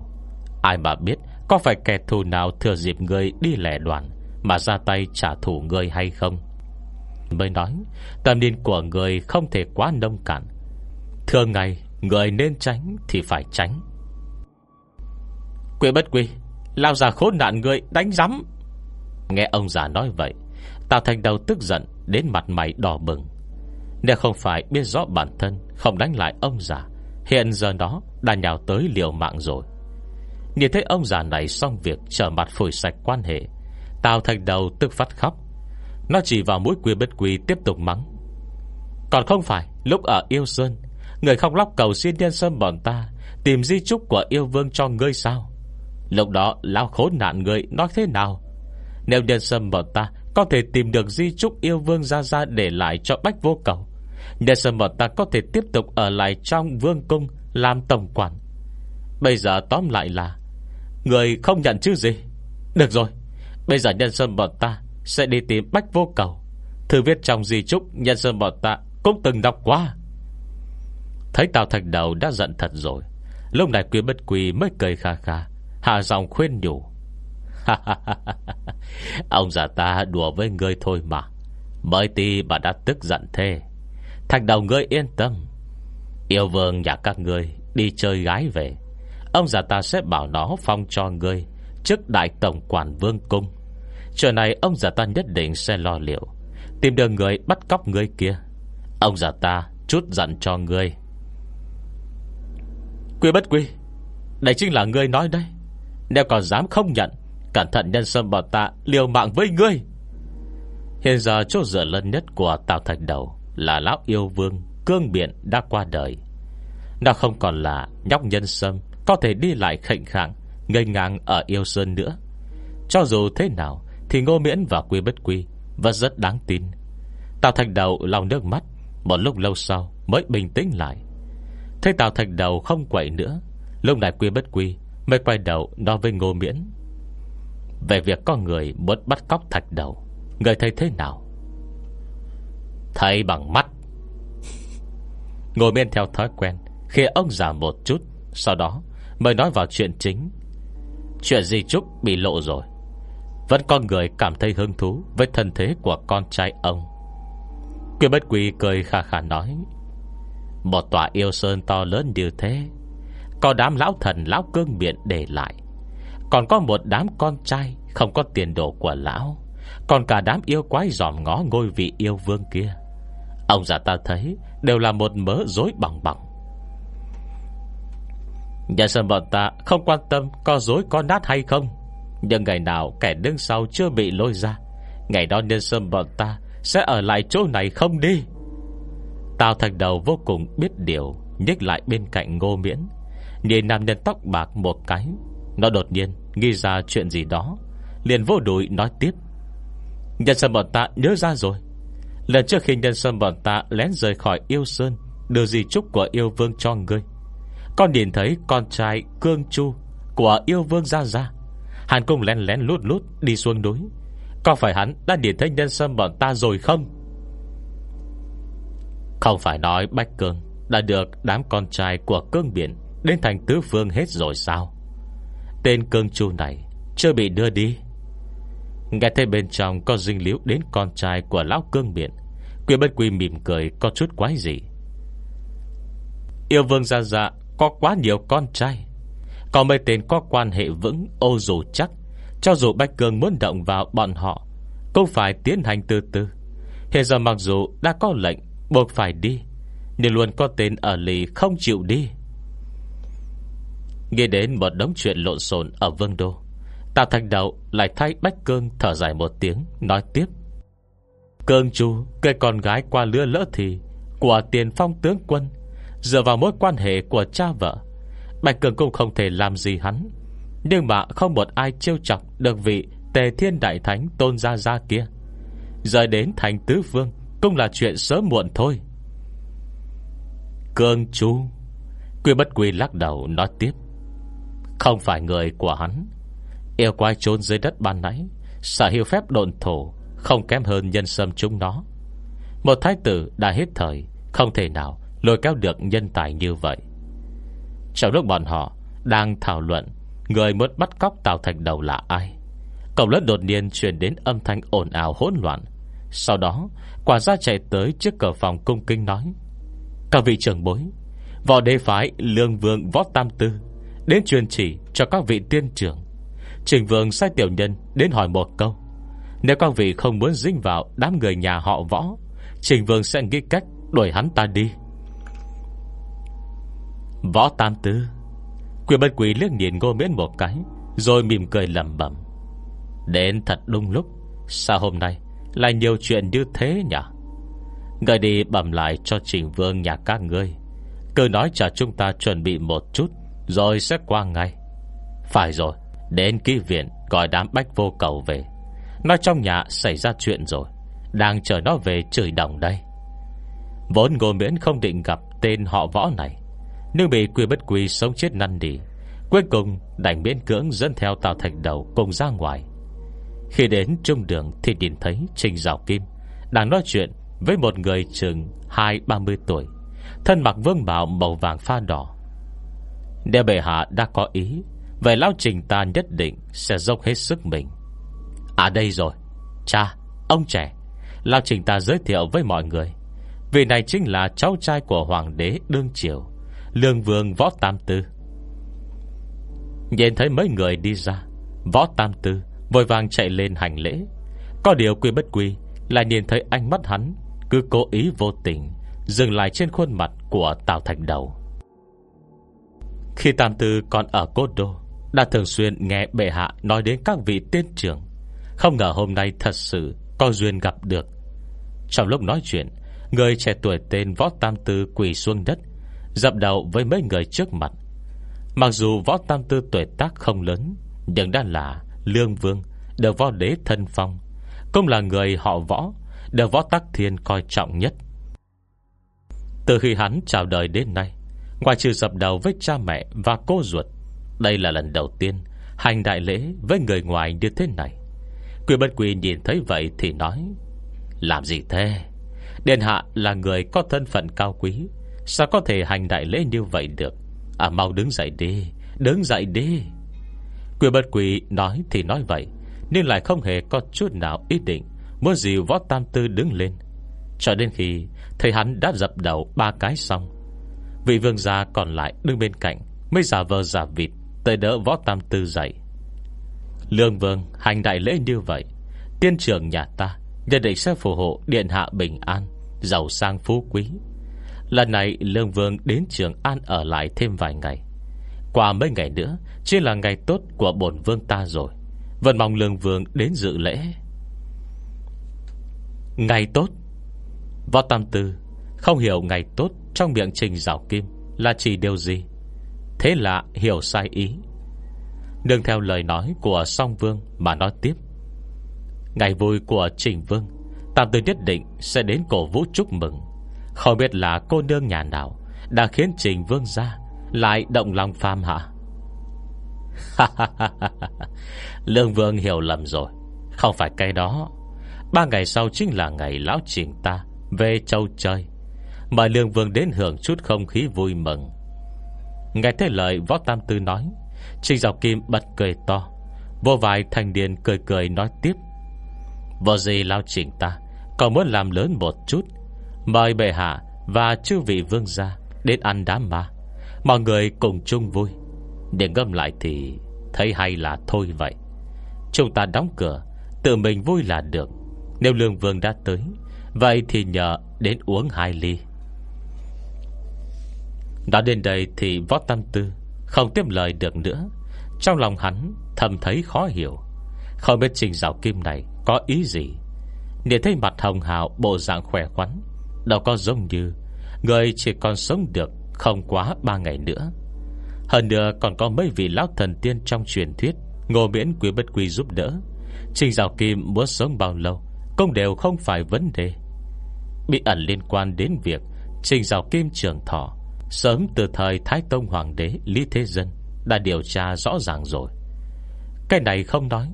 A: Ai mà biết Có phải kẻ thù nào thừa dịp người đi lẻ đoàn Mà ra tay trả thù người hay không? Mới nói, Tầm nhìn của người không thể quá nông cạn. Thường ngày Người nên tránh thì phải tránh. Quỷ bất quỷ, Lao già khốn nạn người đánh rắm Nghe ông già nói vậy, Tào Thành đầu tức giận Đến mặt mày đỏ bừng. Nếu không phải biết rõ bản thân, Không đánh lại ông già, Hiện giờ đó đã nhào tới liều mạng rồi. Nhìn thấy ông già này xong việc, Trở mặt phổi sạch quan hệ, Tào Thành đầu tức phát khóc. Nó chỉ vào mũi quy bất quy tiếp tục mắng. Còn không phải, Lúc ở Yêu Sơn, Người không lóc cầu xin nhân sâm bọn ta Tìm di trúc của yêu vương cho ngươi sao? Lúc đó lao khốn nạn người nói thế nào? Nếu nhân sâm bọn ta Có thể tìm được di trúc yêu vương ra ra Để lại cho bách vô cầu, Nhân sâm bọn ta có thể tiếp tục Ở lại trong vương cung Làm tổng quản. Bây giờ tóm lại là, Người không nhận chứ gì? Được rồi, Bây giờ nhân sâm bọn ta sẽ đi tìm bách vô cầu. Thư viết trong di trúc, Nhân dân bọn ta cũng từng đọc qua. Thấy Tào Thạch Đầu đã giận thật rồi, Lúc này quý bất quý mới cười kha kha, Hạ giọng khuyên nhủ. Ông già ta đùa với ngươi thôi mà. Mới ti bà đã tức giận thế. Thạch đầu ngươi yên tâm. Yêu vương nhà các ngươi Đi chơi gái về. Ông già ta sẽ bảo nó phong cho ngươi Trước đại tổng quản vương cung. Trời này ông già ta nhất định sẽ lo liệu. Tìm được người bắt cóc người kia. Ông già ta chút dặn cho ngươi. Quy bất quy, Đây chính là ngươi nói đây Nếu còn dám không nhận, Cẩn thận nhân sâm bọn ta liều mạng với ngươi. Hiện giờ chỗ dựa lớn nhất của Tào Thạch Đầu Là lão yêu vương Cương Biện đã qua đời. Nó không còn là nhóc nhân sâm, Có thể đi lại khệnh khạng, Ngây ngang ở yêu sơn nữa. Cho dù thế nào thì ngô miễn và quy bất quy Vẫn rất đáng tin. Tào Thạch Đầu lau nước mắt, Một lúc lâu sau mới bình tĩnh lại. Thấy Tào Thạch Đầu không quậy nữa, Lúc này quy bất quy Mới quay đầu nói với Ngô Miễn. Về việc có người muốn bắt cóc Thạch Đầu, Người thấy thế nào? Thấy bằng mắt. Ngồi bên theo thói quen, Khi ông già một chút, Sau đó mới nói vào chuyện chính. Chuyện gì Trúc bị lộ rồi. Vẫn có người cảm thấy hứng thú Với thân thế của con trai ông. Quy bất quy cười khà khà nói, một tòa yêu sơn to lớn như thế, Có đám lão thần, lão cương biện để lại. Còn có một đám con trai Không có tiền đồ của lão, Còn cả đám yêu quái dòm ngó ngôi vị yêu vương kia. Ông già ta thấy Đều là một mớ dối bằng bằng. Nhà sơn bọn ta không quan tâm Có dối có nát hay không? Nhưng ngày nào kẻ đứng sau chưa bị lôi ra, Ngày đó nhân sâm bọn ta Sẽ ở lại chỗ này không đi. Tào Thành Đầu vô cùng biết điều, Nhích lại bên cạnh ngô miễn, Nhìn nam nhân tóc bạc một cái. Nó đột nhiên nghi ra chuyện gì đó, Liền vô đùi nói tiếp. Nhân sâm bọn ta nhớ ra rồi. Lần trước khi nhân sâm bọn ta Lén rời khỏi yêu sơn, Đưa gì chúc của yêu vương cho ngươi. Con nhìn thấy con trai Cương Chu Của yêu vương ra ra. Hàn Cung lén lén lút lút đi xuống núi. Có phải hắn đã nhìn thấy nhân sâm bọn ta rồi không? Không phải nói Bách Cương Đã được đám con trai của cương biển Đến thành tứ phương hết rồi sao? Tên cương chu này Chưa bị đưa đi. Nghe thấy bên trong có dinh liễu đến con trai Của lão cương biển Quy bất quy mỉm cười có chút quái gì Yêu vương ra dạ Có quá nhiều con trai có mấy tên có quan hệ vững, Ô dù chắc. Cho dù Bách Cương muốn động vào bọn họ, Cũng phải tiến hành từ từ. Hiện giờ mặc dù đã có lệnh, Buộc phải đi, Nhưng luôn có tên ở lì không chịu đi. Nghe đến một đống chuyện lộn xộn Ở Vương Đô, Tạ Thành Đầu lại thay Bách Cương thở dài một tiếng, Nói tiếp. Cương chú Cây con gái qua lứa lỡ thì Của tiền phong tướng quân, Dựa vào mối quan hệ của cha vợ Bạch Cường cũng không thể làm gì hắn. Nhưng mà không một ai trêu chọc Được vị tề thiên đại thánh tôn gia gia kia. Rời đến thành tứ vương cũng là chuyện sớm muộn thôi. Cương chú Quy bất quy lắc đầu nói tiếp. Không phải người của hắn. Yêu quái trốn dưới đất ban nãy, Sở hữu phép độn thổ, Không kém hơn nhân sâm chúng nó. Một thái tử đã hết thời, Không thể nào lôi kéo được nhân tài như vậy. Trong lúc bọn họ Đang thảo luận, Người muốn bắt cóc Tào Thạch Đầu là ai? Cổng lớn đột nhiên truyền đến âm thanh ồn ào hỗn loạn. Sau đó, Quả ra chạy tới trước cửa phòng cung kinh nói, Các vị trưởng bối, Võ đế phái lương vương võ tam tư Đến truyền chỉ cho các vị tiên trưởng. Trình vương sai tiểu nhân Đến hỏi một câu, Nếu các vị không muốn dính vào đám người nhà họ võ, Trình vương sẽ nghĩ cách Đuổi hắn ta đi. Võ tam tư Quỷ bất quỷ liếc nhìn ngô miễn một cái, Rồi mỉm cười lầm bẩm. Đến thật đúng lúc, Sao hôm nay Lại nhiều chuyện như thế nhỉ? Người đi bẩm lại cho trình vương nhà các ngươi. Cứ nói cho chúng ta chuẩn bị một chút, Rồi sẽ qua ngay. Phải rồi, Đến ký viện gọi đám bách vô cầu về. Nói trong nhà xảy ra chuyện rồi, Đang chờ nó về chửi đồng đây. Vốn ngô miễn không định gặp Tên họ võ này nhưng bị quy bất quy sống chết năn đi Cuối cùng đành miễn cưỡng dẫn theo Tào Thạch Đầu cùng ra ngoài. Khi đến trung đường Thì nhìn thấy Trình Giảo Kim Đang nói chuyện với một người chừng Hai ba mươi tuổi Thân mặc vương bào màu vàng pha đỏ. Đeo bệ hạ đã có ý Vậy lão trình ta nhất định Sẽ dốc hết sức mình. À đây rồi. Cha, ông trẻ Lão trình ta giới thiệu với mọi người. Vị này chính là cháu trai của hoàng đế đương triều. Lương vương võ tam tư. Nhìn thấy mấy người đi ra, Võ tam tư Vội vàng chạy lên hành lễ. Có điều quy bất quy Là nhìn thấy ánh mắt hắn Cứ cố ý vô tình Dừng lại trên khuôn mặt của Tào Thạch Đầu. Khi Tam Tư còn ở Cốt Đô, Đã thường xuyên nghe bệ hạ Nói đến các vị tiên trưởng. Không ngờ hôm nay thật sự Có duyên gặp được. Trong lúc nói chuyện, Người trẻ tuổi tên Võ Tam Tư quỳ xuống đất Dập đầu với mấy người trước mặt. Mặc dù Võ Tam Tư tuổi tác không lớn, Nhưng đã là Lương Vương, Được võ đế thân phong, Cũng là người họ võ, Được võ tắc thiên coi trọng nhất. Từ khi hắn chào đời đến nay Ngoài trừ dập đầu với cha mẹ Và cô ruột, Đây là lần đầu tiên Hành đại lễ với người ngoài như thế này. Quỷ bất quỷ nhìn thấy vậy thì nói, Làm gì thế? Điện hạ là người có thân phận cao quý Sao có thể hành đại lễ như vậy được? À mau đứng dậy đi, Đứng dậy đi. Quỷ bất quỷ nói thì nói vậy, Nhưng lại không hề có chút nào ý định. Muốn dìu võ tam tư đứng lên. Cho đến khi Thầy hắn đã dập đầu ba cái xong, Vị vương gia còn lại đứng bên cạnh Mới giả vờ giả vịt Tới đỡ võ tam tư dậy. Lương vương hành đại lễ như vậy, Tiên trưởng nhà ta Nhận định sẽ phù hộ điện hạ bình an, Giàu sang phú quý. Lần này, Lương Vương đến Trường An ở lại thêm vài ngày. Qua mấy ngày nữa Chỉ là ngày tốt của bổn vương ta rồi. Vẫn mong Lương Vương đến dự lễ. Ngày tốt. Võ Tam Tư, Không hiểu ngày tốt trong miệng Trình rào Kim Là chỉ điều gì? Thế là hiểu sai ý. Đừng theo lời nói của song vương Mà nói tiếp. Ngày vui của Trình Vương, Tam Tư nhất định sẽ đến cổ vũ chúc mừng. Không biết là cô nương nhà nào Đã khiến Trình Vương ra Lại động lòng phàm hả Lương Vương hiểu lầm rồi. Không phải cái đó. Ba ngày sau chính là ngày lão trình ta Về châu chơi Mời Lương Vương đến hưởng chút không khí vui mừng. Nghe thấy lời Võ Tam Tư nói, Trình Dọc Kim bật cười to, Vô vài thanh niên cười cười nói tiếp. Vô gì lao trình ta Còn muốn làm lớn một chút Mời bệ hạ và chư vị vương gia Đến ăn đám ma. Mọi người cùng chung vui. Để ngâm lại thì Thấy hay là thôi vậy. Chúng ta đóng cửa, Tự mình vui là được. Nếu lương vương đã tới, Vậy thì nhờ đến uống hai ly. Đã đến đây thì võ tâm tư Không tiếp lời được nữa. Trong lòng hắn thầm thấy khó hiểu. Không biết trình dạo kim này Có ý gì. Nhìn thấy mặt hồng hào, bộ dạng khỏe khoắn Đâu có giống như, Người chỉ còn sống được Không quá ba ngày nữa. Hơn nữa còn có mấy vị lão thần tiên trong truyền thuyết, Ngô miễn quý bất quý giúp đỡ. Trình Giảo Kim muốn sống bao lâu Cũng đều không phải vấn đề. Bị ẩn liên quan đến việc Trình Giảo Kim trường thọ, Sớm từ thời Thái Tông Hoàng đế Lý Thế Dân Đã điều tra rõ ràng rồi. Cái này không nói,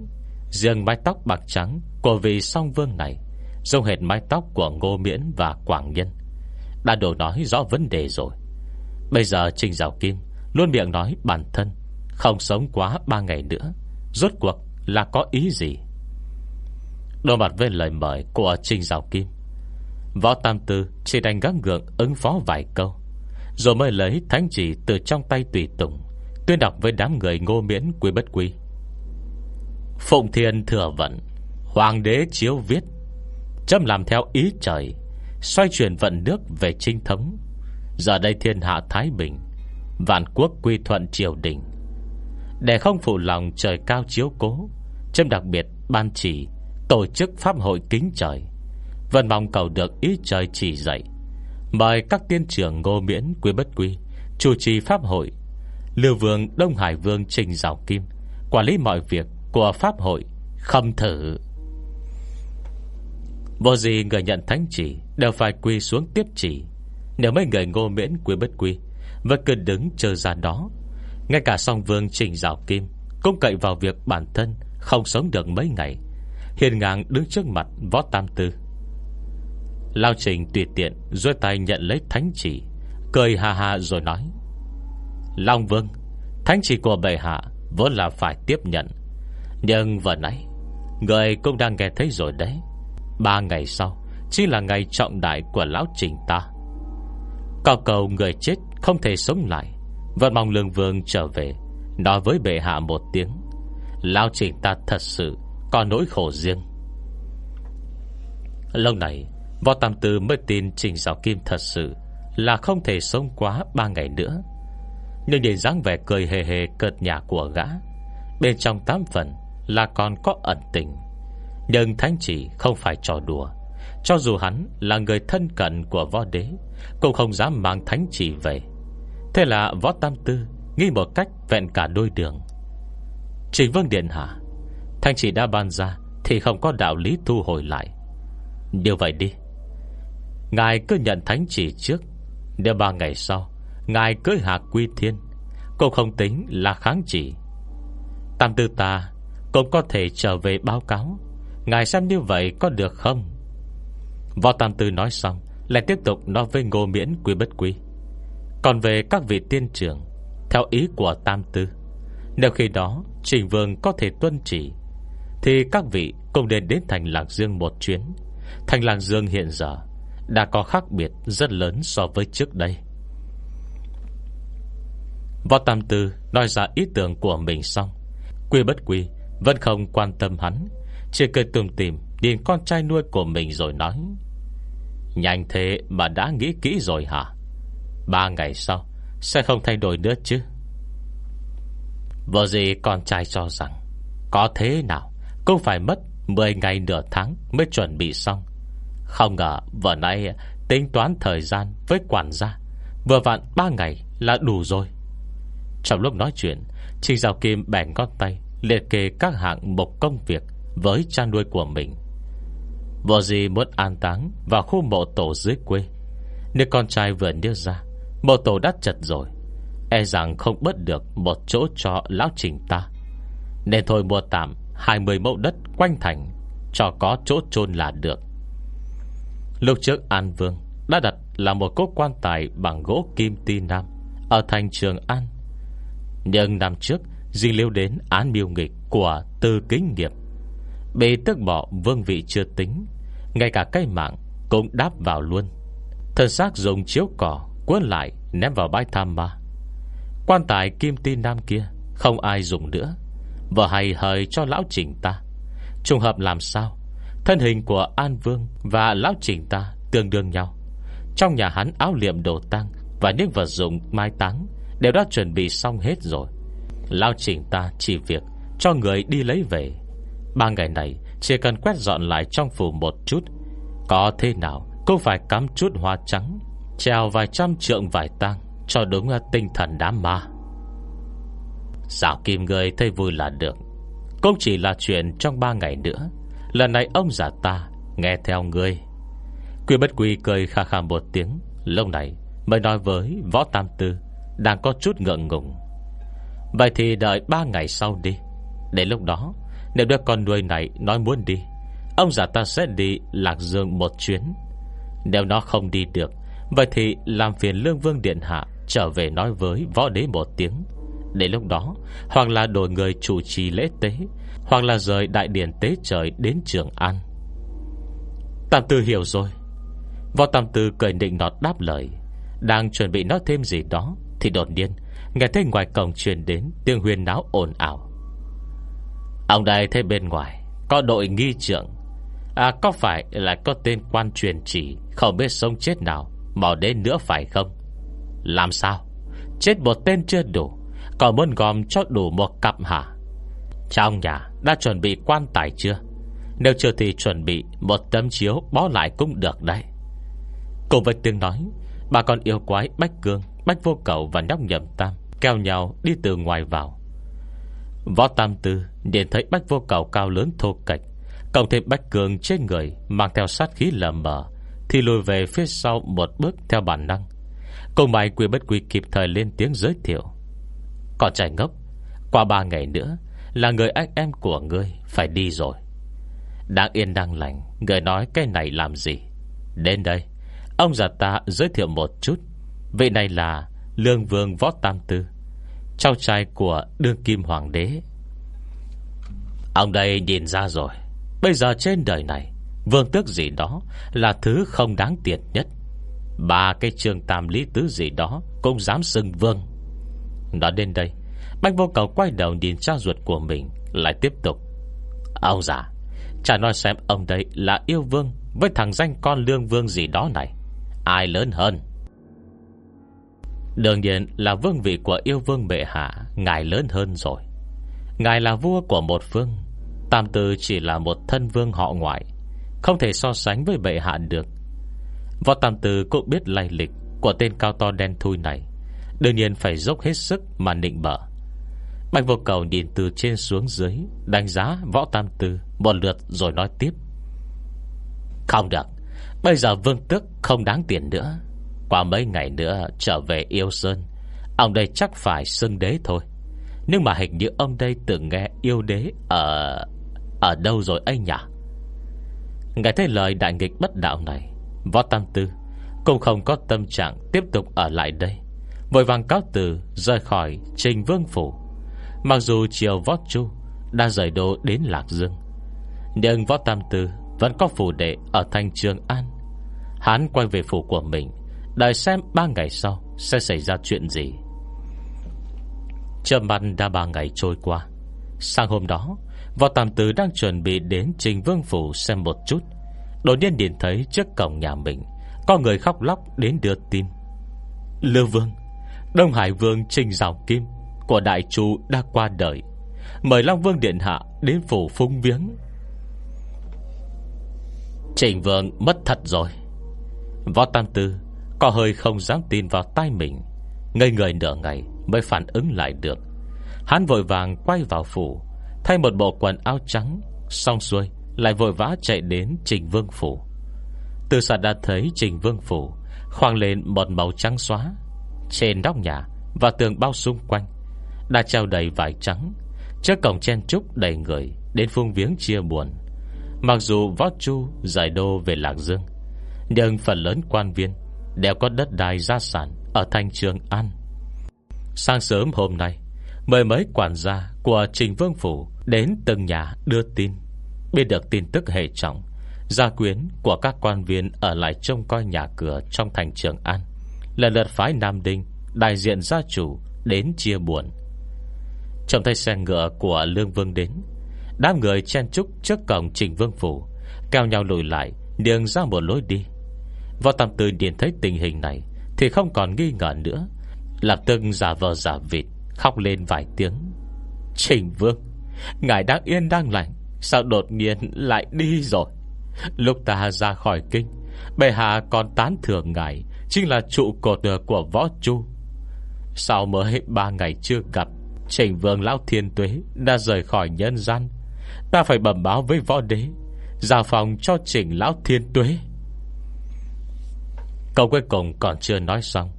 A: Riêng mái tóc bạc trắng Của vị song vương này Giống hệt mái tóc của Ngô Miễn và Quảng Nhân. Đã đồ nói rõ vấn đề rồi. Bây giờ Trình Giảo Kim Luôn miệng nói bản thân, Không sống quá ba ngày nữa. Rốt cuộc là có ý gì? Đôi mặt với lời mời của Trình Giảo Kim, Võ Tam Tư chỉ đành gắng gượng ứng phó vài câu, Rồi mới lấy thánh chỉ từ trong tay tùy tùng, Tuyên đọc với đám người ngô miễn quy bất quy. Phụng Thiên thừa vận, Hoàng đế chiếu viết Châm làm theo ý trời, Xoay chuyển vận nước về trinh thống. Giờ đây thiên hạ Thái Bình, Vạn quốc quy thuận triều đình. Để không phụ lòng trời cao chiếu cố Châm đặc biệt ban chỉ Tổ chức pháp hội kính trời. Vân mong cầu được ý trời chỉ dạy. Mời các tiên trưởng ngô miễn quý bất quý Chủ trì pháp hội. Lưu vương, Đông Hải vương Trình Giảo Kim, Quản lý mọi việc của pháp hội, Khâm thử. Vô gì người nhận thánh chỉ, Đều phải quy xuống tiếp chỉ. Nếu mấy người ngô miễn quy bất quy Vẫn cứ đứng chờ ra đó. Ngay cả song vương Trình rào Kim, Cũng cậy vào việc bản thân, Không sống được mấy ngày. Hiền ngang đứng trước mặt võ tam tư. Lao trình tùy tiện Rồi tay nhận lấy thánh chỉ, Cười hà hà rồi nói. Long vương, Thánh chỉ của bệ hạ Vốn là phải tiếp nhận. Nhưng vừa nãy, Người cũng đang nghe thấy rồi đấy. Ba ngày sau, Chỉ là ngày trọng đại của lão trình ta. Cao cầu người chết Không thể sống lại, Vẫn mong lương vương trở về, Nói với bệ hạ một tiếng. Lão trình ta thật sự Có nỗi khổ riêng. Lâu này, Võ Tam Tư mới tin Trình Giáo Kim thật sự Là không thể sống quá ba ngày nữa. Nhưng nhìn dáng vẻ cười hề hề cợt nhà của gã, Bên trong tám phần Là còn có ẩn tình. Nhưng thánh chỉ không phải trò đùa. Cho dù hắn là người thân cận của võ đế, Cũng không dám mang thánh chỉ về. Thế là võ tam tư nghi một cách vẹn cả đôi đường. Trình Vương Điện Hạ, Thánh chỉ đã ban ra Thì không có đạo lý thu hồi lại. Điều vậy đi. Ngài cứ nhận thánh chỉ trước. Nếu ba ngày sau, Ngài cưới hạ quy thiên, Cũng không tính là kháng chỉ. Tam tư ta Cũng có thể trở về báo cáo. Ngài xem như vậy có được không? Võ Tam Tư nói xong, Lại tiếp tục nói với ngô miễn quý bất quý Còn về các vị tiên trưởng, Theo ý của Tam Tư, Nếu khi đó Trình Vương có thể tuân chỉ, Thì các vị cũng nên đến thành Lạc Dương một chuyến. Thành Lạc Dương hiện giờ Đã có khác biệt rất lớn so với trước đây. Võ Tam Tư nói ra ý tưởng của mình xong, Quy bất quy Vẫn không quan tâm hắn chỉ cười tùm tìm, Nhìn con trai nuôi của mình rồi nói. Nhanh thế mà đã nghĩ kỹ rồi hả? Ba ngày sau, Sẽ không thay đổi nữa chứ? Vợ gì con trai cho rằng, Có thế nào Cũng phải mất 10 ngày nửa tháng Mới chuẩn bị xong. Không ngờ vợ này tính toán thời gian Với quản gia, Vừa vặn 3 ngày là đủ rồi. Trong lúc nói chuyện Trình Giao Kim bẻ ngón tay Liệt kê các hạng mục công việc với cha nuôi của mình. Vợ gì muốn an táng Vào khu mộ tổ dưới quê. Nếu con trai vừa nêu ra, Mộ tổ đã chật rồi. E rằng không bớt được một chỗ cho lão trình ta. Nên thôi mua tạm 20 mẫu đất quanh thành Cho có chỗ chôn là được. Lúc trước An Vương Đã đặt là một cốt quan tài Bằng gỗ kim ti nam Ở thành Trường An. Nhưng năm trước Di liêu đến án miêu nghịch Của tư kính nghiệp. Bị tức bỏ vương vị chưa tính, Ngay cả cây mạng cũng đáp vào luôn. Thân xác dùng chiếu cỏ Cuốn lại ném vào bãi tham ma. Quan tài kim ti nam kia Không ai dùng nữa, Vợ hay hời cho lão trình ta. Trùng hợp làm sao? Thân hình của An Vương và lão trình ta Tương đương nhau. Trong nhà hắn áo liệm đồ tăng Và những vật dụng mai táng Đều đã chuẩn bị xong hết rồi. Lão trình ta chỉ việc Cho người đi lấy về. Ba ngày này, chỉ cần quét dọn lại trong phủ một chút, Có thế nào Cũng phải cắm chút hoa trắng, Treo vài trăm trượng vải tang Cho đúng à, tinh thần đám ma. Xảo kim người thấy vui là được. Cũng chỉ là chuyện trong ba ngày nữa. Lần này ông già ta Nghe theo ngươi. Quy bất quy cười khà khà một tiếng. Lúc này mới nói với Võ Tam Tư Đang có chút ngượng ngùng. Vậy thì đợi ba ngày sau đi. Đến lúc đó nếu đứa con nuôi này nói muốn đi, Ông già ta sẽ đi Lạc Dương một chuyến. Nếu nó không đi được, Vậy thì làm phiền Lương Vương Điện Hạ Trở về nói với võ đế một tiếng. Để lúc đó, Hoặc là đổi người chủ trì lễ tế, Hoặc là rời đại điển tế trời đến Trường An. Tam Tư hiểu rồi. Võ Tam Tư cười định nọt đáp lời. Đang chuẩn bị nói thêm gì đó, Thì đột nhiên, Nghe thấy ngoài cổng truyền đến Tiếng huyền náo ồn ào. Ông đây thấy bên ngoài, Có đội nghi trưởng. À có phải là có tên quan truyền chỉ, Không biết sống chết nào, bỏ đến nữa phải không? Làm sao? Chết một tên chưa đủ, Còn muốn gom cho đủ một cặp hả? Trong nhà, đã chuẩn bị quan tài chưa? Nếu chưa thì chuẩn bị Một tấm chiếu bó lại cũng được đấy. Cùng với tiếng nói, Bà con yêu quái Bách Cương, Bách Vô Cầu và nhóc nhậm tam Kéo nhau đi từ ngoài vào. Võ Tam Tư Điện thấy Bách Vô Cầu cao lớn thô kệch, Cộng thêm Bách cường trên người Mang theo sát khí lờ mờ, Thì lùi về phía sau một bước theo bản năng. Cùng mày quy bất quy kịp thời lên tiếng giới thiệu. Còn trai ngốc, Qua ba ngày nữa Là người anh em của ngươi phải đi rồi. Đang yên đang lành, Người nói cái này làm gì? Đến đây, Ông già ta giới thiệu một chút. Vị này là Lương Vương Võ Tam Tư. Cháu trai của Đương Kim Hoàng đế. Ông đây nhìn ra rồi. Bây giờ trên đời này, Vương tước gì đó Là thứ không đáng tiền nhất. Ba cái trường tam lý tứ gì đó Cũng dám xưng vương. Nói đến đây, Bách vô cầu quay đầu nhìn cha ruột của mình, Lại tiếp tục. Ông già Chả nói xem ông đây là yêu vương Với thằng danh con lương vương gì đó này. Ai lớn hơn? Đương nhiên là vương vị của yêu vương bệ hạ Ngài lớn hơn rồi. Ngài là vua của một phương Tam Tư chỉ là một thân vương họ ngoại, Không thể so sánh với bệ hạ được. Võ Tam Tư cũng biết lai lịch Của tên cao to đen thui này, Đương nhiên phải dốc hết sức mà nịnh bở Bạch vô cầu nhìn từ trên xuống dưới, Đánh giá võ tam tư Một lượt rồi nói tiếp. Không được, Bây giờ vương tước không đáng tiền nữa. Qua mấy ngày nữa trở về yêu sơn. Ông đây chắc phải xưng đế thôi. Nhưng mà hình như ông đây từng nghe yêu đế Ở... Ở đâu rồi ấy nhỉ? Nghe thấy lời đại nghịch bất đạo này, Võ Tam Tư Cũng không có tâm trạng tiếp tục ở lại đây. Vội vàng cáo từ Rời khỏi Trình Vương Phủ. Mặc dù chiều Võ Chu Đã rời đô đến Lạc Dương, Nhưng Võ Tam Tư Vẫn có phủ đệ ở thành Trường An. Hắn quay về phủ của mình Đợi xem ba ngày sau Sẽ xảy ra chuyện gì. Trầm mặt đã ba ngày trôi qua. Sang hôm đó, Võ Tam Tư đang chuẩn bị đến Trình Vương Phủ xem một chút. Đột nhiên nhìn thấy trước cổng nhà mình, Có người khóc lóc đến đưa tin. Lưu Vương, Đông Hải Vương Trình Giảo Kim Của Đại Chu đã qua đời. Mời Long Vương Điện Hạ Đến phủ phung viếng. Trình Vương mất thật rồi. Võ Tam Tư có hơi không dám tin vào tay mình. Ngây người nửa ngày Mới phản ứng lại được. Hắn vội vàng quay vào phủ, Thay một bộ quần áo trắng, Xong xuôi lại vội vã chạy đến Trình Vương Phủ. Từ xa đã thấy Trình Vương Phủ, Khoang lên một màu trắng xóa Trên nóc nhà Và tường bao xung quanh, Đã treo đầy vải trắng, Trước cổng chen trúc đầy người, Đến phung viếng chia buồn. Mặc dù Võ Chu giải đô về Lạc Dương, Nhưng phần lớn quan viên Đều có đất đai gia sản Ở thành trường An. Sáng sớm hôm nay Mời mấy quản gia của Trình Vương Phủ Đến từng nhà đưa tin. Biết được tin tức hệ trọng, Gia quyến của các quan viên Ở lại trông coi nhà cửa trong thành Trường An Lần lượt phái Nam Đinh, Đại diện gia chủ, đến chia buồn. Trong tay xe ngựa của Lương Vương đến, Đám người chen trúc trước cổng Trình Vương Phủ Cao nhau lùi lại, điền ra một lối đi. Võ Tam Tư nhìn thấy tình hình này Thì không còn nghi ngờ nữa. Lạc Tưng giả vờ giả vịt, Khóc lên vài tiếng. Trình Vương, Ngài đang yên đang lành, Sao đột nhiên lại đi rồi? Lúc ta ra khỏi kinh, Bệ hạ còn tán thưởng ngài, Chính là trụ cột của võ chu. Sau mới ba ngày chưa gặp, Trình vương lão thiên tuế Đã rời khỏi nhân gian. Ta phải bẩm báo với võ đế, Giao phòng cho trình lão thiên tuế. Câu cuối cùng còn chưa nói xong.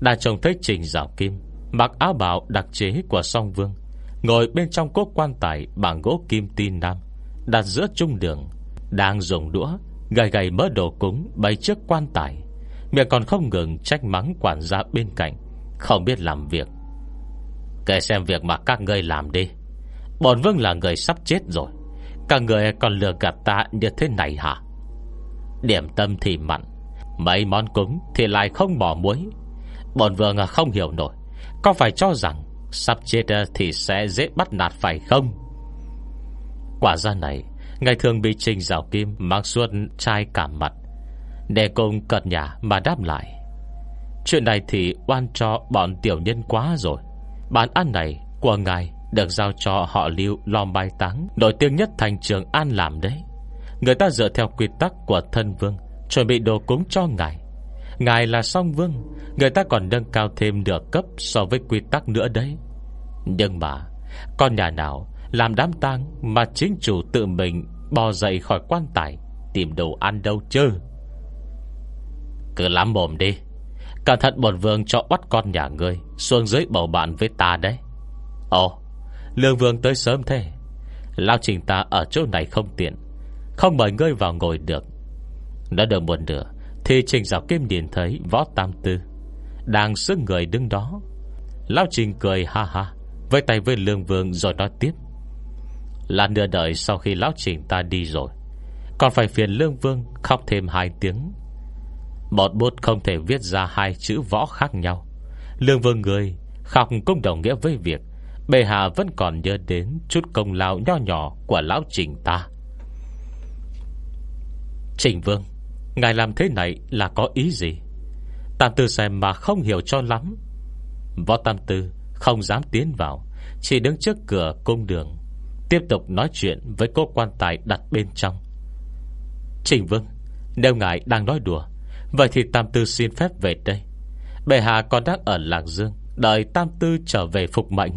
A: Đã trông thấy trình rào kim Mặc áo bào đặc chế của song vương, Ngồi bên trong cốt quan tài Bằng gỗ kim tin nam, Đặt giữa trung đường, Đang dùng đũa Gầy gầy mỡ đồ cúng Bày trước quan tài. Miệng còn không ngừng trách mắng quản gia bên cạnh, Không biết làm việc. Kể xem việc mà các ngươi làm đi. Bọn vương là người sắp chết rồi. Các người còn lừa gạt ta như thế này hả? Điểm tâm thì mặn Mấy món cúng thì lại không bỏ muối. Bọn vương không hiểu nổi, Có phải cho rằng Sắp chết ờ, thì sẽ dễ bắt nạt phải không? Quả ra này, Ngày thường bị Trình rào Kim Mang suốt trai cả mặt, Để cùng cật nhà mà đáp lại. Chuyện này thì oan cho bọn tiểu nhân quá rồi. Bản ăn này của ngài Được giao cho họ lưu lo mai táng, Nổi tiếng nhất thành trường An làm đấy. Người ta dựa theo quy tắc của thân vương Chuẩn bị đồ cúng cho ngài. Ngài là song vương, Người ta còn nâng cao thêm nửa cấp So với quy tắc nữa đấy. Nhưng mà, Con nhà nào làm đám tang Mà chính chủ tự mình Bò dậy khỏi quan tài, Tìm đồ ăn đâu chứ? Cứ lắm mồm đi. Cẩn thận bổn vương cho bắt con nhà ngươi Xuống dưới bầu bạn với ta đấy. Ồ, Lương vương tới sớm thế. Lao trình ta ở chỗ này không tiện. Không mời ngươi vào ngồi được. Đã đợi một nửa, Thì trình giáo kim nhìn thấy võ tam tư Đang sức người đứng đó. Lão trình cười ha ha Với tay với lương vương rồi nói tiếp. Là nửa đợi sau khi lão trình ta đi rồi, Còn phải phiền lương vương Khóc thêm hai tiếng. Một bút không thể viết ra hai chữ võ khác nhau. Lương vương người Khóc cũng đồng nghĩa với việc Bề hạ vẫn còn nhớ đến Chút công lao nho nhỏ của lão trình ta. Trình vương Ngài làm thế này là có ý gì? Tam tư xem mà không hiểu cho lắm. Võ tam tư Không dám tiến vào, Chỉ đứng trước cửa cung đường, Tiếp tục nói chuyện với cô quan tài đặt bên trong. Trình vương, Nếu ngài đang nói đùa, Vậy thì Tam Tư xin phép về đây. Bệ hạ còn đang ở Lạc Dương, Đợi Tam Tư trở về phục mệnh.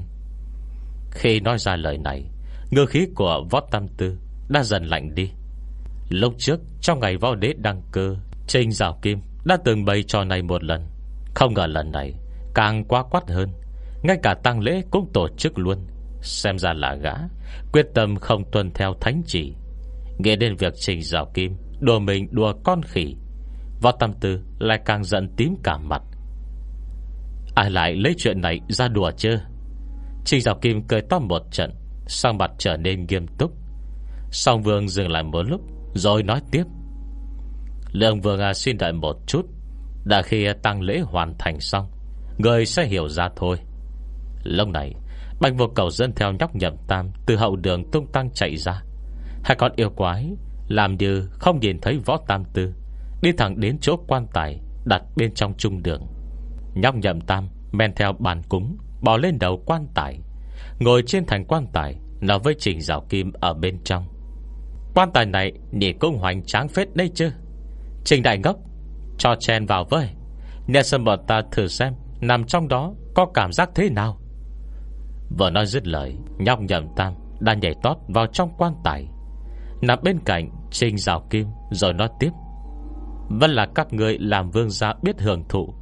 A: Khi nói ra lời này Ngư khí của võ Tam Tư Đã dần lạnh đi. Lúc trước, trong ngày võ đế đăng cơ Trình Giảo Kim đã từng bày trò này một lần. Không ngờ lần này, Càng quá quát hơn. Ngay cả tăng lễ cũng tổ chức luôn. Xem ra là gã, Quyết tâm không tuân theo thánh chỉ. Nghe đến việc Trình Giảo Kim Đùa mình đùa con khỉ, Võ Tam Tư lại càng giận tím cả mặt. Ai lại lấy chuyện này ra đùa chứ? Trình Giảo Kim cười to một trận, Sang mặt trở nên nghiêm túc. Song Vương dừng lại một lúc rồi nói tiếp. Lương vừa à, xin đợi một chút. Đã khi à, tăng lễ hoàn thành xong Người sẽ hiểu ra thôi. Lúc này Bạch vô cầu dân theo nhóc nhậm tam Từ hậu đường tung tăng chạy ra. Hai con yêu quái Làm như không nhìn thấy võ tam tư Đi thẳng đến chỗ quan tài Đặt bên trong trung đường. Nhóc nhậm tam men theo bàn cúng Bỏ lên đầu quan tài. Ngồi trên thành quan tài Nó với trình rào kim ở bên trong. Quan tài này nhìn cũng hoành tráng phết đây chứ. Trình đại ngốc, Cho chen vào với. Nè sân bọn ta thử xem, Nằm trong đó có cảm giác thế nào. Vừa nói dứt lời, Nhóc nhầm tam đã nhảy tót vào trong quan tài. Nằm bên cạnh Trình rào kim Rồi nói tiếp. Vẫn là các người làm vương gia biết hưởng thụ.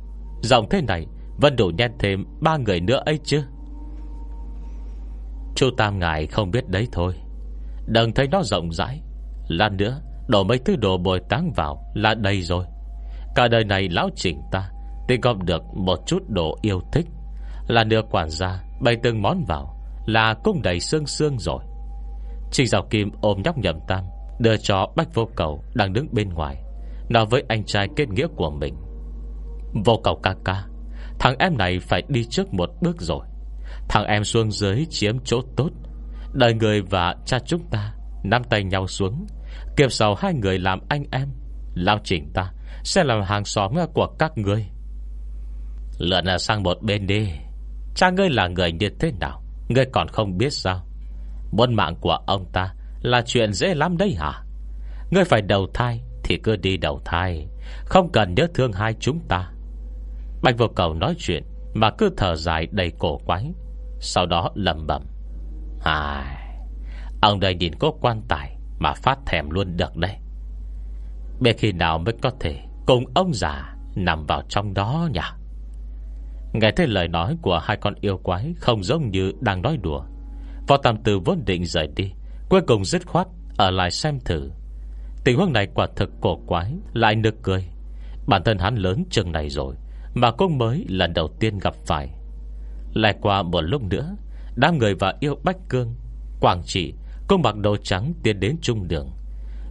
A: Rộng thế này Vẫn đủ nhen thêm ba người nữa ấy chứ. Chú Tam Ngài không biết đấy thôi. Đừng thấy nó rộng rãi. Lát nữa, Đổ mấy thứ đồ bồi táng vào Là đầy rồi. Cả đời này lão chỉnh ta Thì gom được một chút đồ yêu thích. Là nửa quản gia, Bày từng món vào, Là cũng đầy xương xương rồi. Trình Giảo Kim ôm nhóc nhậm tam, Đưa cho Bách Vô Cầu Đang đứng bên ngoài, Nói với anh trai kết nghĩa của mình. Vô cầu ca ca, Thằng em này phải đi trước một bước rồi. Thằng em xuống dưới chiếm chỗ tốt. Đời người và cha chúng ta Nắm tay nhau xuống Kiếp sau hai người làm anh em, Lao chỉnh ta Sẽ làm hàng xóm của các người Lượn sang một bên đi. Cha ngươi là người như thế nào? Ngươi còn không biết sao? Muốn mạng của ông ta Là chuyện dễ lắm đấy hả? Ngươi phải đầu thai thì cứ đi đầu thai, Không cần nhớ thương hai chúng ta. Bạch vô cầu nói chuyện Mà cứ thở dài đầy cổ quái, Sau đó lầm bẩm. Ai, Ông đây nhìn có quan tài mà phát thèm luôn được đây Biết khi nào mới có thể Cùng ông già nằm vào trong đó nhỉ? Nghe thấy lời nói của hai con yêu quái Không giống như đang nói đùa, Võ Tam Tư vốn định rời đi, Cuối cùng dứt khoát Ở lại xem thử. Tình huống này quả thực cổ quái, Lại nực cười. Bản thân hắn lớn chừng này rồi, Mà cũng mới lần đầu tiên gặp phải. Lại qua một lúc nữa, Đám người và yêu Bách Cương, Quảng trị Cô mặc đồ trắng tiến đến trung đường.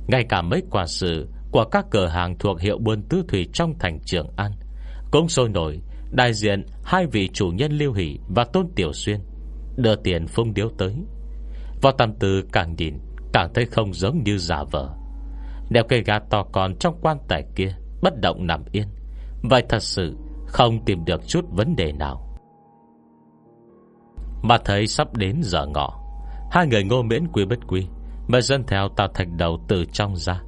A: Ngay cả mấy quả sự Của các cửa hàng thuộc hiệu buôn tứ thủy Trong thành Trường An Cũng sôi nổi, Đại diện hai vị chủ nhân Lưu Hỷ Và Tôn Tiểu Xuyên Đưa tiền phung điếu tới. Võ Tam Tư càng nhìn, Càng thấy không giống như giả vờ. Đeo cây gà to còn trong quan tài kia Bất động nằm yên. Vậy thật sự không tìm được chút vấn đề nào. Mà thấy sắp đến giờ ngọ Hai người ngô miễn quý bất quý, Mà dân theo tạo thành đầu từ trong ra.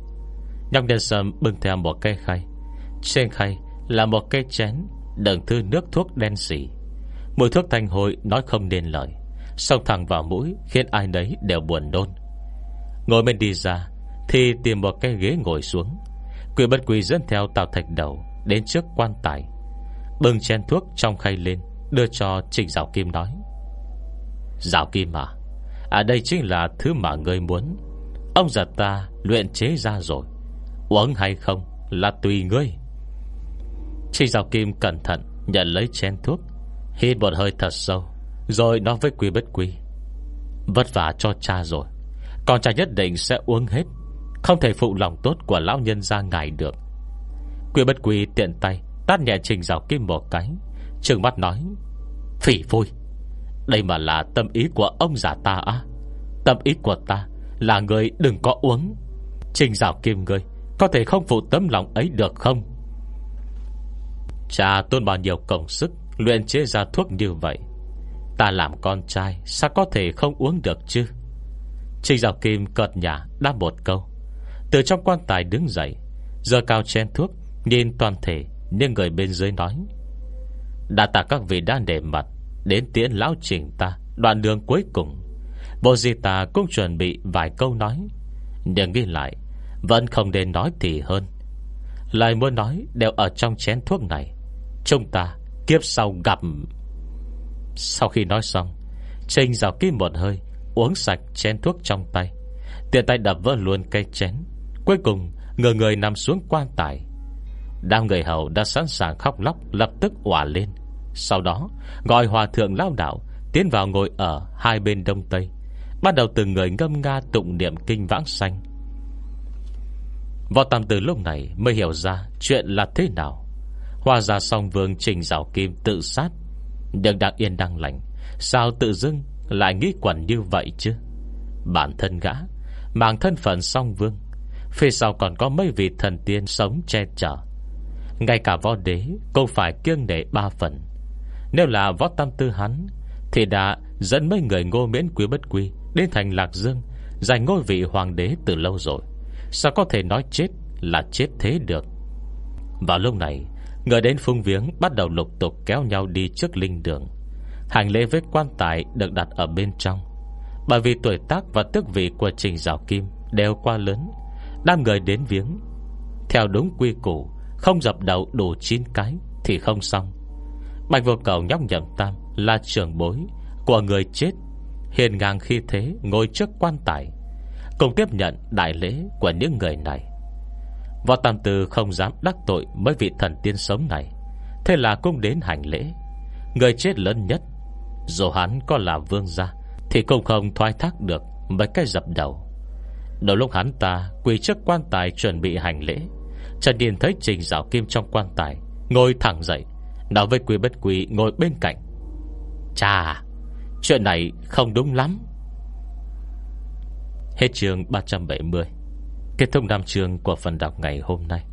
A: Nhọc đèn sầm bưng theo một cây khay. Trên khay là một cây chén Đựng thư nước thuốc đen xỉ Mùi thuốc thanh hồi nói không nên lời. Xong thẳng vào mũi, Khiến ai nấy đều buồn đôn Ngồi bên đi ra, Thì tìm một cái ghế ngồi xuống. Quỷ bất quỷ dẫn theo Tào Thạch Đầu Đến trước quan tài. Bưng chén thuốc trong khay lên, Đưa cho Trịnh Giáo Kim nói. Giáo Kim à À đây chính là thứ mà ngươi muốn. Ông già ta luyện chế ra rồi. Uống hay không Là tùy ngươi. Trinh Giao Kim cẩn thận Nhận lấy chén thuốc, Hít một hơi thật sâu, Rồi nói với Quy Bất Quy, Vất vả cho cha rồi. Còn cha nhất định sẽ uống hết. Không thể phụ lòng tốt của lão nhân ra ngài được. Quy Bất Quy tiện tay Tát nhẹ Trình Giao Kim một cái Trường mắt nói, Phỉ vui đây mà là tâm ý của ông già ta á. Tâm ý của ta Là người đừng có uống. Trình rào Kim ngươi, Có thể không phụ tấm lòng ấy được không? Cha tôn bao nhiêu công sức Luyện chế ra thuốc như vậy? Ta làm con trai, Sao có thể không uống được chứ? Trình rào Kim cợt nhả, đáp một câu. Từ trong quan tài đứng dậy Giờ cao chen thuốc, Nhìn toàn thể, Nhưng người bên dưới nói Đã tạ các vị đã để mặt. Đến tiễn lão trình ta, Đoạn đường cuối cùng. Bồ Di ta cũng chuẩn bị vài câu nói. Nhưng ghi lại, Vẫn không nên nói thì hơn. Lời muốn nói đều ở trong chén thuốc này. Chúng ta kiếp sau gặp. Sau khi nói xong, Trình rào kim một hơi, Uống sạch chén thuốc trong tay. Tiện tay đập vỡ luôn cây chén. Cuối cùng người người nằm xuống quan tài. Đám người hầu đã sẵn sàng khóc lóc, Lập tức òa lên. Sau đó, gọi hòa thượng lao đạo Tiến vào ngồi ở hai bên đông tây, Bắt đầu từng người ngâm nga tụng niệm kinh vãng xanh Võ Tam từ lúc này mới hiểu ra Chuyện là thế nào. Hòa ra song vương trình rào kim tự sát Nhưng đang yên đang lành, Sao tự dưng lại nghĩ quẩn như vậy chứ? Bản thân gã, Mang thân phận song vương, Phía sau còn có mấy vị thần tiên sống che chở. Ngay cả võ đế Cũng phải kiêng nể ba phần. Nếu là võ tam tư hắn, Thì đã dẫn mấy người ngô miễn quý bất quý Đến thành Lạc Dương, Giành ngôi vị hoàng đế từ lâu rồi. Sao có thể nói chết là chết thế được? Vào lúc này, Người đến phung viếng bắt đầu lục tục kéo nhau đi trước linh đường. Hành lễ với quan tài được đặt ở bên trong. Bởi vì tuổi tác và tước vị của Trình Giáo Kim Đều quá lớn, Đám người đến viếng. Theo đúng quy củ, Không dập đầu đủ 9 cái Thì không xong. Bạch vô cầu nhóc nhậm tam, Là trưởng bối của người chết. Hiền ngang khi thế, ngồi trước quan tài, Cùng tiếp nhận đại lễ của những người này. Võ Tam Tư không dám đắc tội Mấy vị thần tiên sống này. Thế là cũng đến hành lễ. Người chết lớn nhất, Dù hắn có là vương gia, Thì cũng không thoái thác được Mấy cái dập đầu. Đầu lúc hắn ta quỳ trước quan tài chuẩn bị hành lễ Trần Điền thấy Trình Giảo Kim trong quan tài, Ngồi thẳng dậy. Nói với quý bất quý ngồi bên cạnh. Chà Chuyện này không đúng lắm. Hết chương 370 Kết thúc năm chương của phần đọc ngày hôm nay.